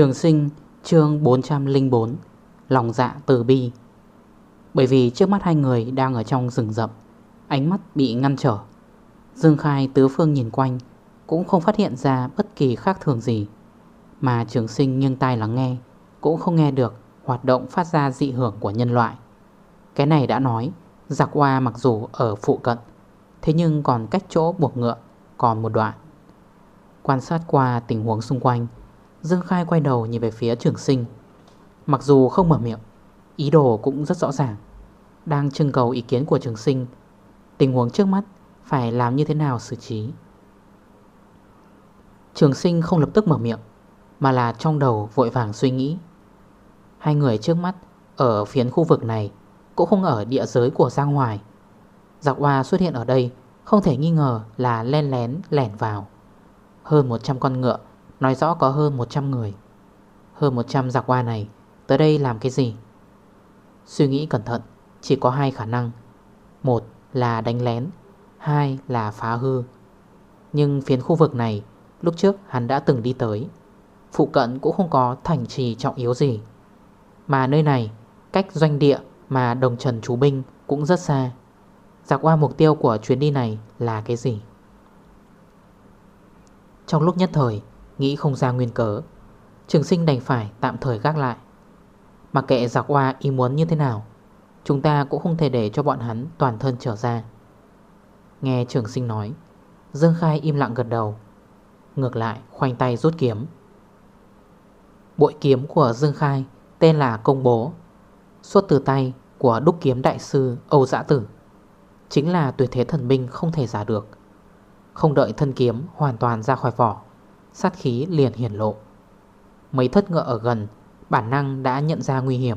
Trường sinh, chương 404 Lòng dạ từ bi. Bởi vì trước mắt hai người đang ở trong rừng rậm, Ánh mắt bị ngăn trở. Dương Khai, tứ phương nhìn quanh, Cũng không phát hiện ra bất kỳ khác thường gì. Mà trường sinh nghiêng tai lắng nghe, Cũng không nghe được hoạt động phát ra dị hưởng của nhân loại. Cái này đã nói, Giặc hoa mặc dù ở phụ cận, Thế nhưng còn cách chỗ buộc ngựa Còn một đoạn. Quan sát qua tình huống xung quanh Dương Khai quay đầu nhìn về phía trường sinh. Mặc dù không mở miệng, Ý đồ cũng rất rõ ràng. Đang trưng cầu ý kiến của trường sinh, Tình huống trước mắt Phải làm như thế nào xử trí? Trường sinh không lập tức mở miệng, Mà là trong đầu vội vàng suy nghĩ. Hai người trước mắt Ở phiến khu vực này Cũng không ở địa giới của Giang Hoài Giặc hoa xuất hiện ở đây Không thể nghi ngờ là len lén lẻn vào. Hơn 100 con ngựa Nói rõ có hơn 100 người. Hơn 100 giặc hoa này, Tới đây làm cái gì? Suy nghĩ cẩn thận, Chỉ có hai khả năng. Một là đánh lén, Hai là phá hư. Nhưng phiến khu vực này, Lúc trước hắn đã từng đi tới, Phụ cận cũng không có thành trì trọng yếu gì. Mà nơi này, Cách doanh địa mà đồng trần chú binh Cũng rất xa. Giặc qua mục tiêu của chuyến đi này là cái gì? Trong lúc nhất thời Nghĩ không ra nguyên cớ. Trường sinh đành phải tạm thời gác lại. Mặc kệ giặc hoa ý muốn như thế nào, Chúng ta cũng không thể để cho bọn hắn toàn thân trở ra. Nghe trường sinh nói, Dương Khai im lặng gật đầu, Ngược lại khoanh tay rút kiếm. Bội kiếm của Dương Khai Tên là Công Bố, Xuất từ tay của đúc kiếm đại sư Âu Giã Tử. Chính là tuyệt thế thần binh không thể giả được. Không đợi thân kiếm hoàn toàn ra khỏi vỏ Sát khí liền hiển lộ. Mấy thất ngựa ở gần, Bản năng đã nhận ra nguy hiểm,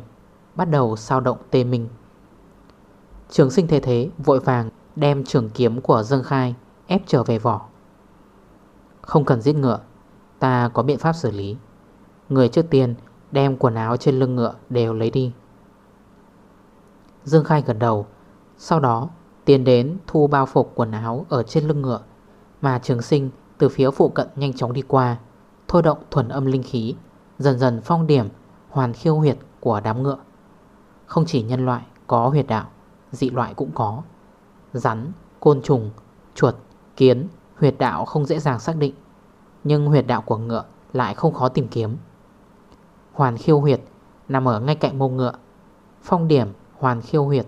Bắt đầu sao động tê minh. Trường sinh thế thế vội vàng Đem trường kiếm của Dương Khai Ép trở về vỏ. Không cần giết ngựa, Ta có biện pháp xử lý. Người trước tiên đem quần áo trên lưng ngựa Đều lấy đi. Dương Khai gần đầu, Sau đó tiến đến thu bao phục quần áo Ở trên lưng ngựa Mà trường sinh từ phía phụ cận nhanh chóng đi qua Thôi động thuần âm linh khí Dần dần phong điểm hoàn khiêu huyệt của đám ngựa. Không chỉ nhân loại có huyệt đạo Dị loại cũng có. Rắn, côn trùng, chuột, kiến Huyệt đạo không dễ dàng xác định Nhưng huyệt đạo của ngựa lại không khó tìm kiếm. Hoàn khiêu huyệt nằm ở ngay cạnh mông ngựa. Phong điểm hoàn khiêu huyệt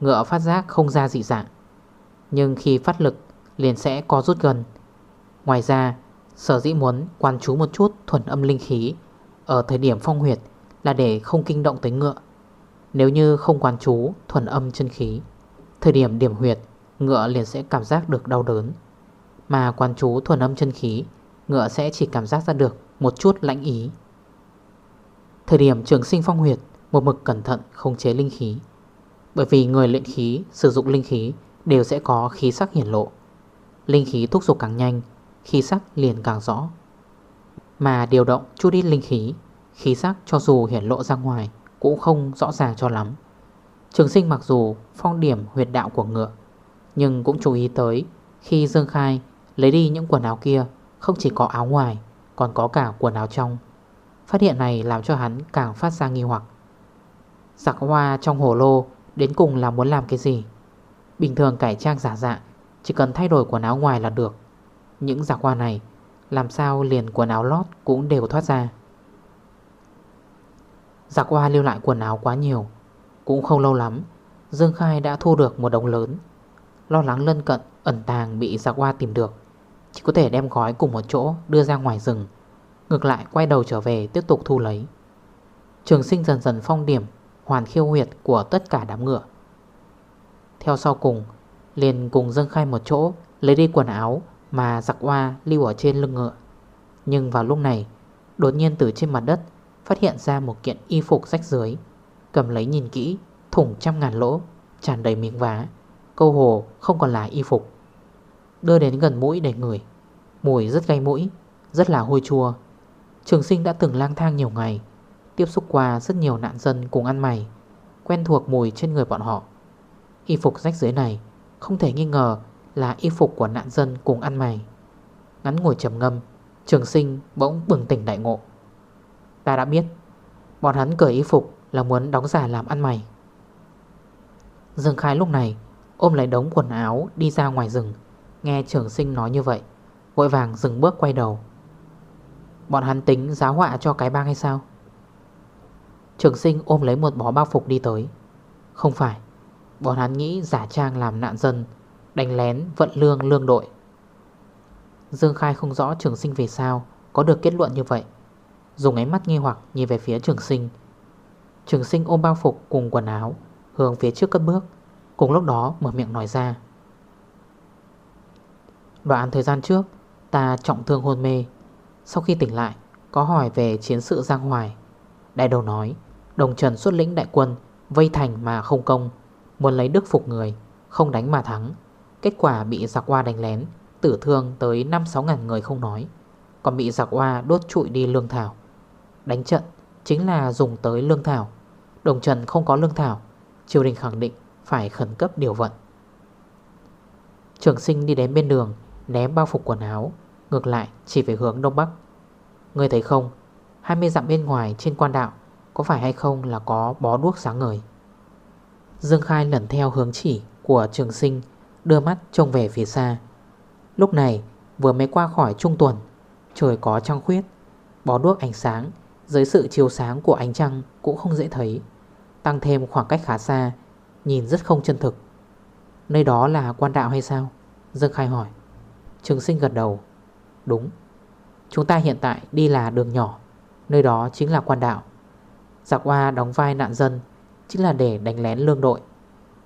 Ngựa phát giác không ra dị dạng Nhưng khi phát lực liền sẽ có rút gần. Ngoài ra, Sở dĩ muốn quan chú một chút thuần âm linh khí Ở thời điểm phong huyệt Là để không kinh động tới ngựa. Nếu như không quan chú thuần âm chân khí, Thời điểm điểm huyệt, Ngựa liền sẽ cảm giác được đau đớn. Mà quan chú thuần âm chân khí, Ngựa sẽ chỉ cảm giác ra được Một chút lãnh ý. Thời điểm trường sinh phong huyệt, Một mực cẩn thận không chế linh khí. Bởi vì người luyện khí, sử dụng linh khí Đều sẽ có khí sắc hiển lộ. Linh khí thúc dục càng nhanh Khí sắc liền càng rõ. Mà điều động chút ít linh khí Khí sắc cho dù hiển lộ ra ngoài Cũng không rõ ràng cho lắm. Trường sinh mặc dù phong điểm huyệt đạo của ngựa, Nhưng cũng chú ý tới Khi Dương Khai lấy đi những quần áo kia, Không chỉ có áo ngoài, Còn có cả quần áo trong. Phát hiện này làm cho hắn càng phát ra nghi hoặc. Giặc hoa trong hồ lô Đến cùng là muốn làm cái gì? Bình thường cải trang giả dạng, Chỉ cần thay đổi quần áo ngoài là được những giặc qua này. Làm sao liền quần áo lót cũng đều thoát ra. Giặc qua lưu lại quần áo quá nhiều. Cũng không lâu lắm, Dương Khai đã thu được một đồng lớn. Lo lắng lân cận, ẩn tàng bị giặc qua tìm được. Chỉ có thể đem gói cùng một chỗ đưa ra ngoài rừng. Ngược lại quay đầu trở về tiếp tục thu lấy. Trường sinh dần dần phong điểm, Hoàn khiêu huyệt của tất cả đám ngựa. Theo sau cùng, Liền cùng Dương Khai một chỗ Lấy đi quần áo mà giặc hoa lưu ở trên lưng ngựa. Nhưng vào lúc này, Đột nhiên từ trên mặt đất Phát hiện ra một kiện y phục rách dưới Cầm lấy nhìn kỹ, Thủng trăm ngàn lỗ, Tràn đầy miếng vá, Câu hồ không còn là y phục. Đưa đến gần mũi để ngửi. Mùi rất gây mũi, Rất là hôi chua. Trường sinh đã từng lang thang nhiều ngày, Tiếp xúc qua rất nhiều nạn dân cùng ăn mày, Quen thuộc mùi trên người bọn họ. Y phục rách dưới này Không thể nghi ngờ là y phục của nạn dân cùng ăn mày. Ngắn ngồi trầm ngâm, Trường sinh bỗng bừng tỉnh đại ngộ. Ta đã biết, Bọn hắn cởi y phục là muốn đóng giả làm ăn mày. Dương Khai lúc này Ôm lấy đống quần áo đi ra ngoài rừng, Nghe trường sinh nói như vậy, Vội vàng dừng bước quay đầu. Bọn hắn tính giáo họa cho cái bang hay sao? Trường sinh ôm lấy một bó bao phục đi tới. Không phải, Bọn hắn nghĩ giả trang làm nạn dân Đánh lén, vận lương lương đội. Dương Khai không rõ trường sinh về sao Có được kết luận như vậy. Dùng ánh mắt nghi hoặc nhìn về phía trường sinh. Trường sinh ôm bao phục cùng quần áo, Hướng phía trước cất bước, Cùng lúc đó mở miệng nói ra. Đoạn thời gian trước, Ta trọng thương hôn mê. Sau khi tỉnh lại, Có hỏi về chiến sự Giang Hoài. Đại đầu nói, Đồng Trần xuất lĩnh đại quân, Vây thành mà không công, Muốn lấy đức phục người, Không đánh mà thắng. Kết quả bị giặc hoa đánh lén, Tử thương tới 5-6 ngàn người không nói. Còn bị giặc hoa đốt trụi đi lương thảo. Đánh trận chính là dùng tới lương thảo. Đồng Trần không có lương thảo, Triều đình khẳng định phải khẩn cấp điều vận. Trường sinh đi đến bên đường, Ném bao phục quần áo, Ngược lại chỉ về hướng đông bắc. Người thấy không? 20 dặm bên ngoài trên quan đạo, Có phải hay không là có bó đuốc sáng ngời? Dương Khai lẩn theo hướng chỉ của trường sinh Đưa mắt trông về phía xa. Lúc này, vừa mới qua khỏi trung tuần, Trời có trăng khuyết. Bó đuốc ánh sáng, Dưới sự chiếu sáng của ánh trăng cũng không dễ thấy. Tăng thêm khoảng cách khá xa, Nhìn rất không chân thực. Nơi đó là quan đạo hay sao? Dương Khai hỏi. Trường sinh gật đầu. Đúng. Chúng ta hiện tại đi là đường nhỏ, Nơi đó chính là quan đạo. Giặc hoa đóng vai nạn dân, Chính là để đánh lén lương đội.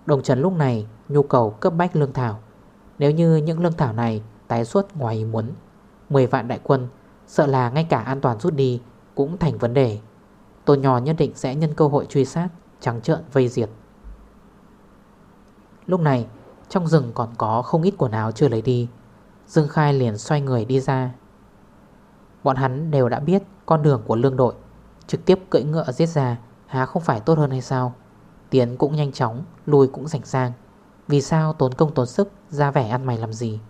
Đồng Trần lúc này nhu cầu cấp bách lương thảo. Nếu như những lương thảo này tái xuất ngoài ý muốn 10 vạn đại quân, Sợ là ngay cả an toàn rút đi Cũng thành vấn đề. Tôn nhò nhất định sẽ nhân cơ hội truy sát, Trắng trợn, vây diệt Lúc này, Trong rừng còn có không ít quần áo chưa lấy đi. Dương Khai liền xoay người đi ra. Bọn hắn đều đã biết Con đường của lương đội, Trực tiếp cưỡi ngựa giết ra, Há không phải tốt hơn hay sao? Tiến cũng nhanh chóng Lùi cũng rảnh sang vì sao tốn công tốn sức, Ra vẻ ăn mày làm gì?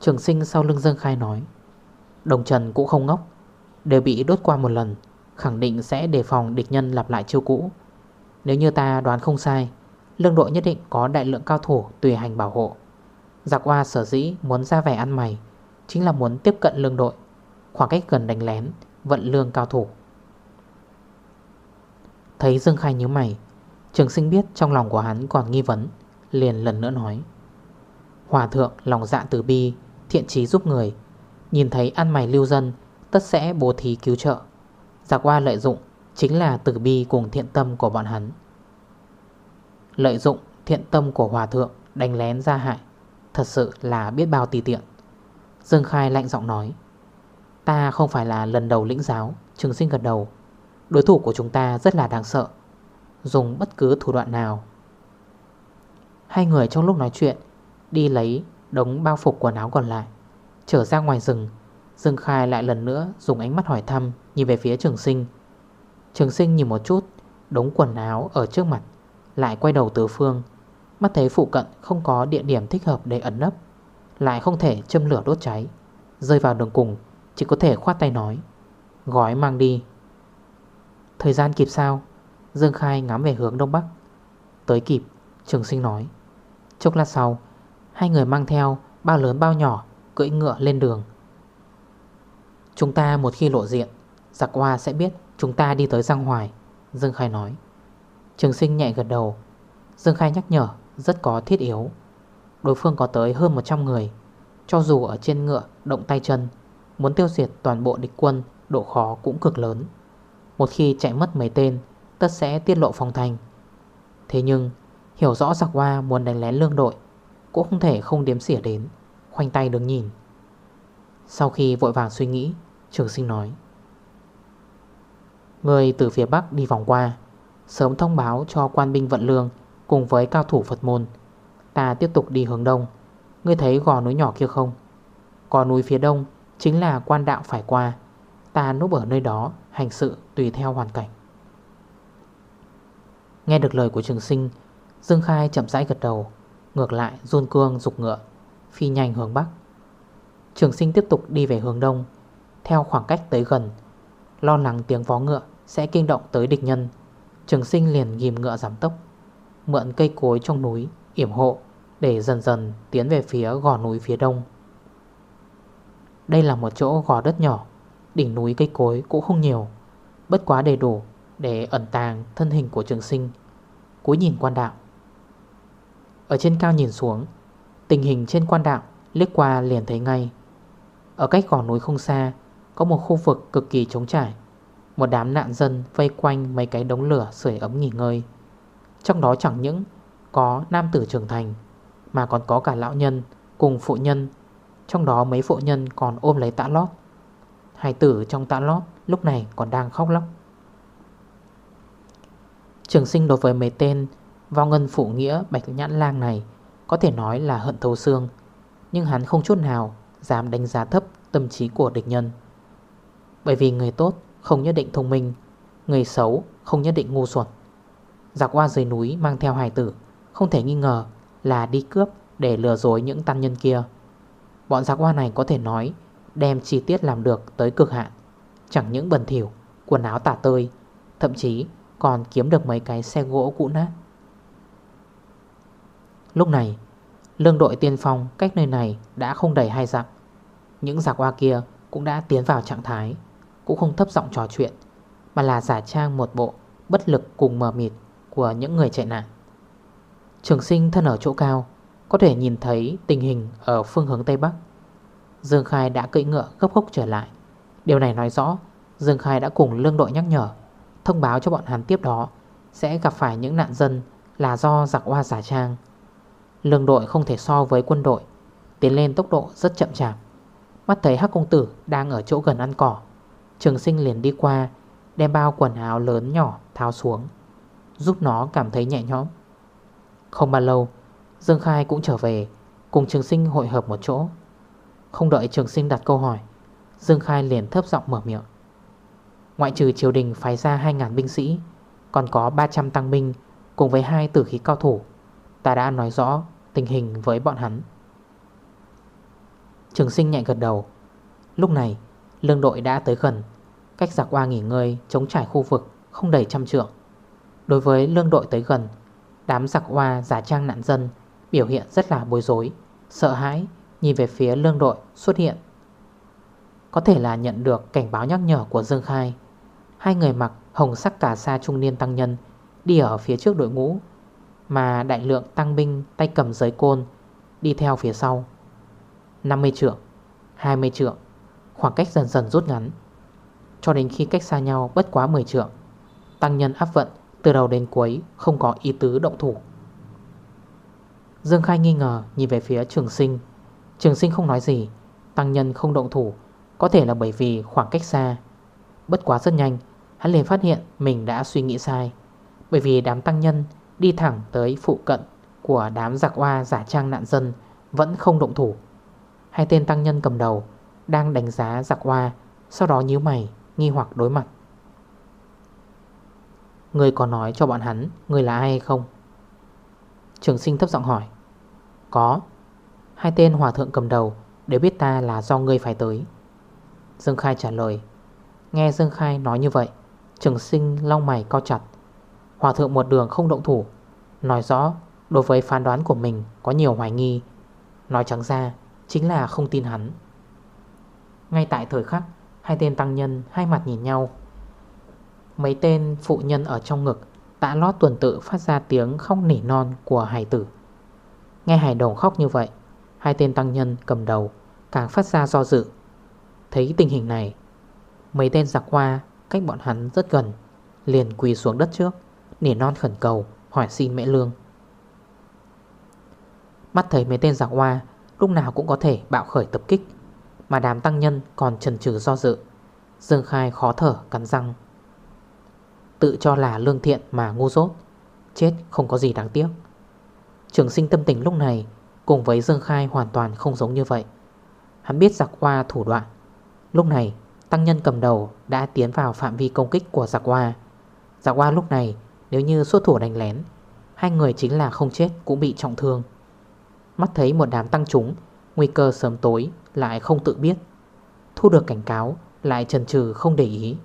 Trường sinh sau lưng Dương Khai nói, Đồng Trần cũng không ngốc, Đều bị đốt qua một lần, Khẳng định sẽ đề phòng địch nhân lặp lại chiêu cũ. Nếu như ta đoán không sai, Lương đội nhất định có đại lượng cao thủ Tùy hành bảo hộ. Giặc hoa sở dĩ muốn ra vẻ ăn mày, Chính là muốn tiếp cận lương đội, Khoảng cách gần đánh lén, Vận lương cao thủ. Thấy Dương Khai nhớ mày Trường sinh biết trong lòng của hắn còn nghi vấn, Liền lần nữa nói. Hòa thượng, lòng dạ từ bi, Thiện trí giúp người. Nhìn thấy ăn mày lưu dân, Tất sẽ bố thí cứu trợ. Giặc qua lợi dụng, Chính là từ bi cùng thiện tâm của bọn hắn. Lợi dụng thiện tâm của hòa thượng Đánh lén ra hại, Thật sự là biết bao tì tiện. Dương Khai lạnh giọng nói, Ta không phải là lần đầu lĩnh giáo, Trường sinh gật đầu. Đối thủ của chúng ta rất là đáng sợ. Dùng bất cứ thủ đoạn nào. Hai người trong lúc nói chuyện, Đi lấy đống bao phục quần áo còn lại, Trở ra ngoài rừng. Dương Khai lại lần nữa dùng ánh mắt hỏi thăm, Nhìn về phía trường sinh. Trường sinh nhìn một chút, Đống quần áo ở trước mặt, Lại quay đầu tứ phương. Mắt thấy phụ cận không có địa điểm thích hợp để ẩn nấp, Lại không thể châm lửa đốt cháy. Rơi vào đường cùng, Chỉ có thể khoát tay nói, Gói mang đi. Thời gian kịp sao? Dương Khai ngắm về hướng đông bắc. Tới kịp, Trường sinh nói. Chốc lát sau, Hai người mang theo bao lớn bao nhỏ, Cưỡi ngựa lên đường. Chúng ta một khi lộ diện, Giặc hoa sẽ biết chúng ta đi tới Giang Hoài, Dương Khai nói. Trường sinh nhẹ gật đầu. Dương Khai nhắc nhở, rất có thiết yếu. Đối phương có tới hơn 100 người, Cho dù ở trên ngựa, động tay chân, Muốn tiêu diệt toàn bộ địch quân, Độ khó cũng cực lớn. Một khi chạy mất mấy tên Tất sẽ tiết lộ phòng thành. Thế nhưng, hiểu rõ giặc hoa muốn đánh lén lương đội, Cũng không thể không đếm xỉa đến, khoanh tay đứng nhìn. Sau khi vội vàng suy nghĩ, Trường sinh nói, Người từ phía Bắc đi vòng qua, Sớm thông báo cho quan binh vận lương Cùng với cao thủ Phật môn. Ta tiếp tục đi hướng đông. Ngươi thấy gò núi nhỏ kia không? Gò núi phía đông chính là quan đạo phải qua. Ta núp ở nơi đó Hành sự tùy theo hoàn cảnh. Nghe được lời của trường sinh, Dương Khai chậm rãi gật đầu, Ngược lại run cương dục ngựa, Phi nhanh hướng Bắc. Trường sinh tiếp tục đi về hướng Đông, Theo khoảng cách tới gần, Lo lắng tiếng vó ngựa sẽ kinh động tới địch nhân. Trường sinh liền ghim ngựa giảm tốc, Mượn cây cối trong núi yểm hộ Để dần dần tiến về phía gò núi phía đông. Đây là một chỗ gò đất nhỏ, Đỉnh núi cây cối cũng không nhiều, Bất quá đầy đủ Để ẩn tàng thân hình của trường sinh. Cúi nhìn quan đạo. Ở trên cao nhìn xuống, Tình hình trên quan đạo liếc qua liền thấy ngay. Ở cách gò núi không xa, Có một khu vực cực kỳ trống trải. Một đám nạn dân vây quanh mấy cái đống lửa sưởi ấm nghỉ ngơi. Trong đó chẳng những có nam tử trưởng thành, Mà còn có cả lão nhân cùng phụ nhân. Trong đó mấy phụ nhân còn ôm lấy tạ lót. Hai tử trong tạ lót lúc này còn đang khóc lóc. Trường sinh đối với mấy tên Vào ngân phụ nghĩa bạch nhãn lang này Có thể nói là hận thấu xương, Nhưng hắn không chút nào Dám đánh giá thấp tâm trí của địch nhân. Bởi vì người tốt Không nhất định thông minh, Người xấu không nhất định ngu xuẩn. Giặc qua dưới núi mang theo hài tử, Không thể nghi ngờ là đi cướp Để lừa dối những tăng nhân kia. Bọn giặc hoa này có thể nói Đem chi tiết làm được tới cực hạn, Chẳng những bẩn thỉu, Quần áo tả tơi, Thậm chí còn kiếm được mấy cái xe gỗ cũ nát Lúc này, Lương đội tiên phong cách nơi này Đã không đầy hai dặm. Những giặc hoa kia cũng đã tiến vào trạng thái, Cũng không thấp giọng trò chuyện, Mà là giả trang một bộ Bất lực cùng mờ mịt Của những người chạy nạn. Trường sinh thân ở chỗ cao, Có thể nhìn thấy tình hình ở phương hướng Tây Bắc. Dương Khai đã cưỡi ngựa gấp gốc trở lại. Điều này nói rõ, Dương Khai đã cùng lương đội nhắc nhở Thông báo cho bọn hắn tiếp đó, Sẽ gặp phải những nạn dân Là do giặc hoa giả trang. Lương đội không thể so với quân đội, Tiến lên tốc độ rất chậm chạp. Mắt thấy Hắc Công Tử đang ở chỗ gần ăn cỏ, Trường sinh liền đi qua, Đem bao quần áo lớn nhỏ tháo xuống, Giúp nó cảm thấy nhẹ nhõm. Không bao lâu, Dương Khai cũng trở về, Cùng trường sinh hội hợp một chỗ. Không đợi trường sinh đặt câu hỏi, Dương Khai liền thấp giọng mở miệng. Ngoại trừ triều đình phái ra 2.000 binh sĩ, Còn có 300 tăng binh Cùng với hai tử khí cao thủ, Ta đã nói rõ tình hình với bọn hắn. Trường sinh nhẹ gật đầu. Lúc này, lương đội đã tới gần, Cách giặc qua nghỉ ngơi Chống trải khu vực không đầy trăm trượng. Đối với lương đội tới gần, Đám giặc hoa giả trang nạn dân Biểu hiện rất là bối rối, Sợ hãi nhìn về phía lương đội xuất hiện. Có thể là nhận được cảnh báo nhắc nhở của Dương Khai. Hai người mặc hồng sắc cả sa trung niên tăng nhân, Đi ở phía trước đội ngũ, Mà đại lượng tăng binh tay cầm giới côn Đi theo phía sau. 50 trượng 20 trượng, Khoảng cách dần dần rút ngắn. Cho đến khi cách xa nhau bất quá 10 trượng, Tăng nhân áp vận từ đầu đến cuối Không có ý tứ động thủ. Dương Khai nghi ngờ Nhìn về phía trường sinh. Trường sinh không nói gì, Tăng nhân không động thủ, Có thể là bởi vì khoảng cách xa. Bất quá rất nhanh Hắn liền phát hiện mình đã suy nghĩ sai. Bởi vì đám tăng nhân đi thẳng tới phụ cận Của đám giặc hoa giả trang nạn dân Vẫn không động thủ. Hai tên tăng nhân cầm đầu Đang đánh giá giặc hoa Sau đó nhíu mày, nghi hoặc đối mặt. Người có nói cho bọn hắn Người là ai hay không? Trường sinh thấp giọng hỏi. Có. Hai tên hòa thượng cầm đầu Đều biết ta là do ngươi phải tới. Dương Khai trả lời. Nghe Dương Khai nói như vậy Trường sinh long mày co chặt. Hòa thượng một đường không động thủ, Nói rõ đối với phán đoán của mình Có nhiều hoài nghi. Nói trắng ra, chính là không tin hắn. Ngay tại thời khắc, Hai tên tăng nhân hai mặt nhìn nhau. Mấy tên phụ nhân ở trong ngực tạ lót tuần tự phát ra tiếng khóc nỉ non của hải tử. Nghe hải đồng khóc như vậy, Hai tên tăng nhân cầm đầu Càng phát ra do dự. Thấy tình hình này, Mấy tên giặc hoa cách bọn hắn rất gần, Liền quỳ xuống đất trước, Nỉ non khẩn cầu, hỏi xin mẹ lương. Mắt thấy mấy tên giặc hoa Lúc nào cũng có thể bạo khởi tập kích, Mà đám tăng nhân còn trần trừ do dự, Dương Khai khó thở, cắn răng. Tự cho là lương thiện mà ngu dốt, Chết không có gì đáng tiếc. Trường sinh tâm tình lúc này Cùng với Dương Khai hoàn toàn không giống như vậy. Hắn biết giặc hoa thủ đoạn, Lúc này Tăng nhân cầm đầu đã tiến vào phạm vi công kích của giặc hoa Giặc hoa lúc này, Nếu như xuất thủ đánh lén, Hai người chính là không chết cũng bị trọng thương. Mắt thấy một đám tăng chúng, Nguy cơ sớm tối lại không tự biết. Thu được cảnh cáo, Lại trần trừ không để ý.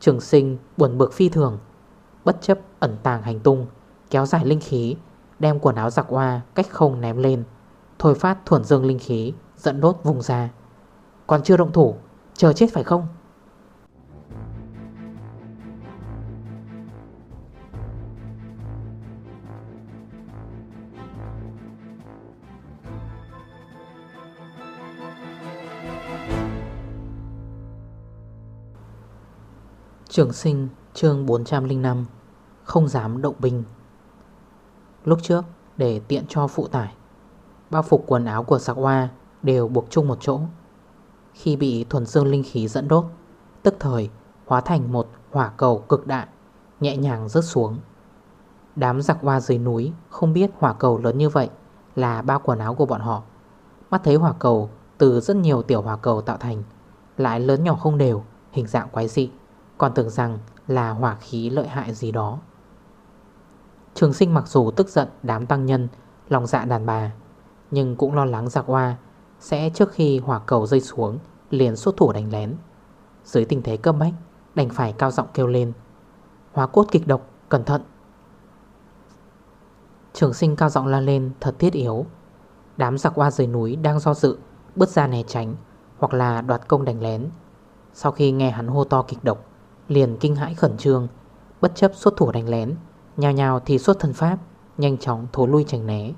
Trường sinh buồn bực phi thường, Bất chấp ẩn tàng hành tung, Kéo dài linh khí, Đem quần áo giặc hoa cách không ném lên, Thôi phát thuần dương linh khí, Dẫn đốt vùng ra. Còn chưa động thủ Chờ chết phải không? Trường sinh, chương 405 Không dám động binh. Lúc trước, để tiện cho phụ tải Bao phục quần áo của sạc hoa Đều buộc chung một chỗ. Khi bị thuần dương linh khí dẫn đốt. Tức thời, hóa thành một hỏa cầu cực đại, Nhẹ nhàng rớt xuống. Đám giặc hoa dưới núi Không biết hỏa cầu lớn như vậy Là bao quần áo của bọn họ. Mắt thấy hỏa cầu từ rất nhiều tiểu hỏa cầu tạo thành, Lại lớn nhỏ không đều, Hình dạng quái dị, Còn tưởng rằng là hỏa khí lợi hại gì đó. Trường sinh mặc dù tức giận đám tăng nhân, Lòng dạ đàn bà, Nhưng cũng lo lắng giặc hoa sẽ trước khi hỏa cầu rơi xuống Liền xuất thủ đánh lén. Dưới tình thế cấp bách Đành phải cao giọng kêu lên. Hóa cốt kịch độc, cẩn thận. Trường sinh cao giọng la lên thật thiết yếu. Đám giặc hoa dưới núi đang do dự Bước ra né tránh Hoặc là đoạt công đánh lén. Sau khi nghe hắn hô to kịch độc Liền kinh hãi khẩn trương Bất chấp xuất thủ đánh lén Nhào nhào thì xuất thân pháp Nhanh chóng thối lui tránh né.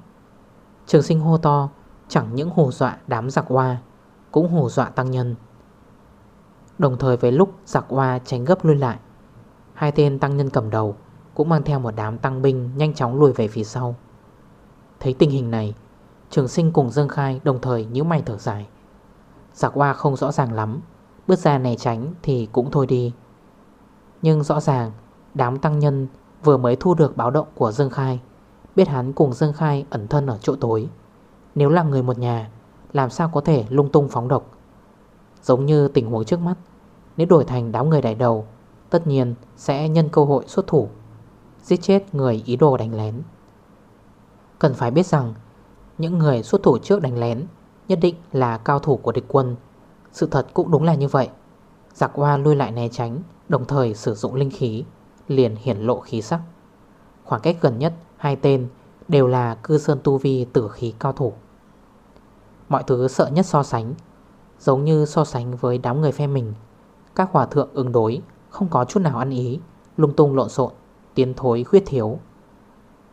Trường sinh hô to Chẳng những hù dọa đám giặc hoa Cũng hù dọa tăng nhân. Đồng thời với lúc giặc hoa tránh gấp lui lại, Hai tên tăng nhân cầm đầu Cũng mang theo một đám tăng binh Nhanh chóng lùi về phía sau. Thấy tình hình này, Trường sinh cùng Dương Khai đồng thời nhíu mày thở dài. Giặc hoa không rõ ràng lắm, Bước ra này tránh thì cũng thôi đi. Nhưng rõ ràng, Đám tăng nhân Vừa mới thu được báo động của Dương Khai, Biết hắn cùng Dương Khai ẩn thân ở chỗ tối. Nếu là người một nhà, Làm sao có thể lung tung phóng độc? Giống như tình huống trước mắt, Nếu đổi thành đám người đại đầu, Tất nhiên sẽ nhân cơ hội xuất thủ, Giết chết người ý đồ đánh lén. Cần phải biết rằng, Những người xuất thủ trước đánh lén Nhất định là cao thủ của địch quân. Sự thật cũng đúng là như vậy. Giặc hoa lui lại né tránh, Đồng thời sử dụng linh khí, Liền hiển lộ khí sắc. Khoảng cách gần nhất hai tên Đều là cư sơn tu vi tử khí cao thủ. Mọi thứ sợ nhất so sánh, Giống như so sánh với đám người phe mình. Các hòa thượng ứng đối, Không có chút nào ăn ý, Lung tung lộn xộn, Tiến thối khuyết thiếu.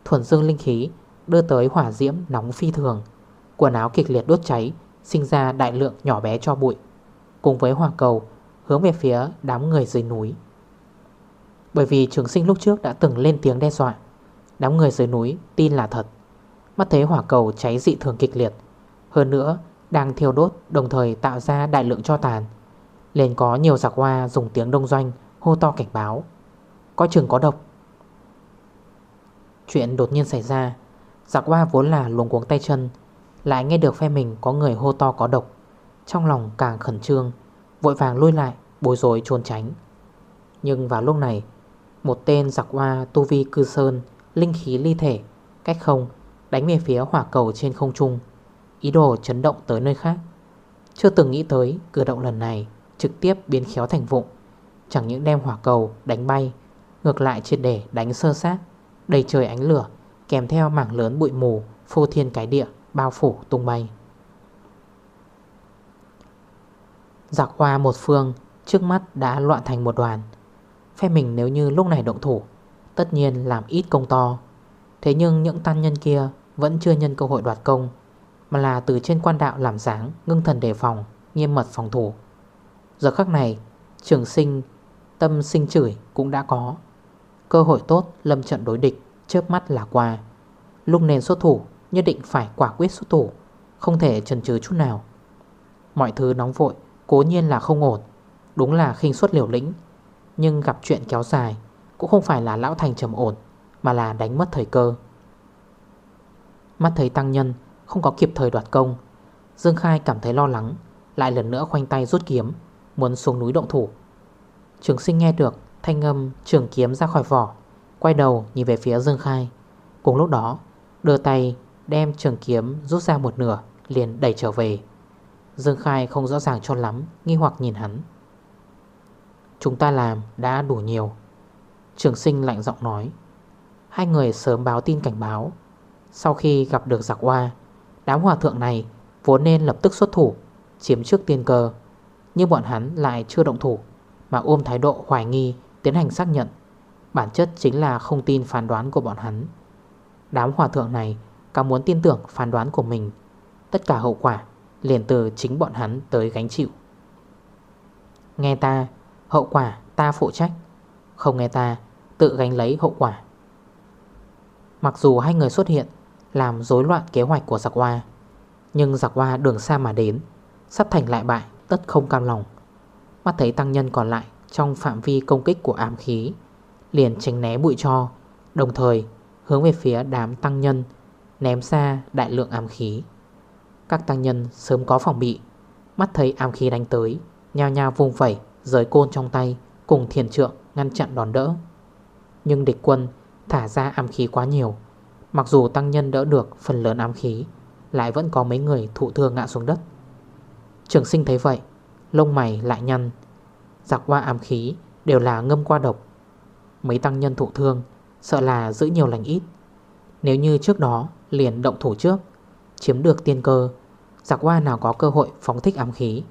Thuần dương linh khí Đưa tới hỏa diễm nóng phi thường. Quần áo kịch liệt đốt cháy, Sinh ra đại lượng nhỏ bé cho bụi. Cùng với hỏa cầu, Hướng về phía đám người dưới núi. Bởi vì trường sinh lúc trước đã từng lên tiếng đe dọa, Đám người dưới núi tin là thật. Mắt thấy hỏa cầu cháy dị thường kịch liệt hơn nữa, đang thiêu đốt, Đồng thời tạo ra đại lượng cho tàn. Lên có nhiều giặc hoa dùng tiếng đông doanh, Hô to cảnh báo. Có chừng có độc. Chuyện đột nhiên xảy ra. Giặc hoa vốn là luồng cuống tay chân, Lại nghe được phe mình có người hô to có độc. Trong lòng càng khẩn trương, Vội vàng lui lại, Bối rối trốn tránh. Nhưng vào lúc này, một tên giặc hoa tu vi cư sơn, Linh khí ly thể, Cách không, đánh về phía hỏa cầu trên không trung. Ý đồ chấn động tới nơi khác. Chưa từng nghĩ tới, cử động lần này Trực tiếp biến khéo thành vụng. Chẳng những đem hỏa cầu đánh bay, Ngược lại triệt để đánh sơ sát, Đầy trời ánh lửa, Kèm theo mảng lớn bụi mù, Phô thiên cái địa, bao phủ tung bay. Giặc hoa một phương, Trước mắt đã loạn thành một đoàn. Phe mình nếu như lúc này động thủ, Tất nhiên làm ít công to. Thế nhưng những tan nhân kia Vẫn chưa nhân cơ hội đoạt công mà là từ trên quan đạo làm dáng Ngưng thần đề phòng, nghiêm mật phòng thủ. Giờ khắc này Trường sinh, tâm sinh chửi cũng đã có. Cơ hội tốt lâm trận đối địch Chớp mắt là qua. Lúc nên xuất thủ Nhất định phải quả quyết xuất thủ Không thể chần chừ chút nào. Mọi thứ nóng vội Cố nhiên là không ổn. Đúng là khinh suất liều lĩnh Nhưng gặp chuyện kéo dài Cũng không phải là lão thành trầm ổn Mà là đánh mất thời cơ. Mắt thấy tăng nhân không có kịp thời đoạt công. Dương Khai cảm thấy lo lắng, Lại lần nữa khoanh tay rút kiếm, Muốn xuống núi động thủ. Trường sinh nghe được thanh âm trường kiếm ra khỏi vỏ, Quay đầu nhìn về phía Dương Khai. Cùng lúc đó, Đưa tay đem trường kiếm rút ra một nửa, Liền đẩy trở về. Dương Khai không rõ ràng cho lắm, Nghi hoặc nhìn hắn. Chúng ta làm đã đủ nhiều. Trường sinh lạnh giọng nói. Hai người sớm báo tin cảnh báo. Sau khi gặp được giặc hoa Đám hòa thượng này Vốn nên lập tức xuất thủ, Chiếm trước tiên cơ, Nhưng bọn hắn lại chưa động thủ, Mà ôm thái độ hoài nghi Tiến hành xác nhận. Bản chất chính là không tin phán đoán của bọn hắn. Đám hòa thượng này Càng muốn tin tưởng phán đoán của mình, Tất cả hậu quả liền từ chính bọn hắn tới gánh chịu. Nghe ta, Hậu quả ta phụ trách, Không nghe ta, Tự gánh lấy hậu quả. Mặc dù hai người xuất hiện làm rối loạn kế hoạch của giặc hoa. Nhưng giặc hoa đường xa mà đến, Sắp thành lại bại, Tất không cam lòng. Mắt thấy tăng nhân còn lại Trong phạm vi công kích của ám khí, Liền tránh né bụi cho, Đồng thời hướng về phía đám tăng nhân, Ném xa đại lượng ám khí. Các tăng nhân sớm có phòng bị, Mắt thấy ám khí đánh tới, Nhao nhao vùng vẩy Giới côn trong tay, Cùng thiền trượng ngăn chặn đòn đỡ. Nhưng địch quân thả ra ám khí quá nhiều Mặc dù tăng nhân đỡ được phần lớn ám khí, Lại vẫn có mấy người thụ thương ngã xuống đất. Trường sinh thấy vậy, Lông mày lại nhăn. Giặc qua ám khí đều là ngâm qua độc. Mấy tăng nhân thụ thương Sợ là giữ nhiều lành ít. Nếu như trước đó liền động thủ trước, Chiếm được tiên cơ, Giặc qua nào có cơ hội phóng thích ám khí?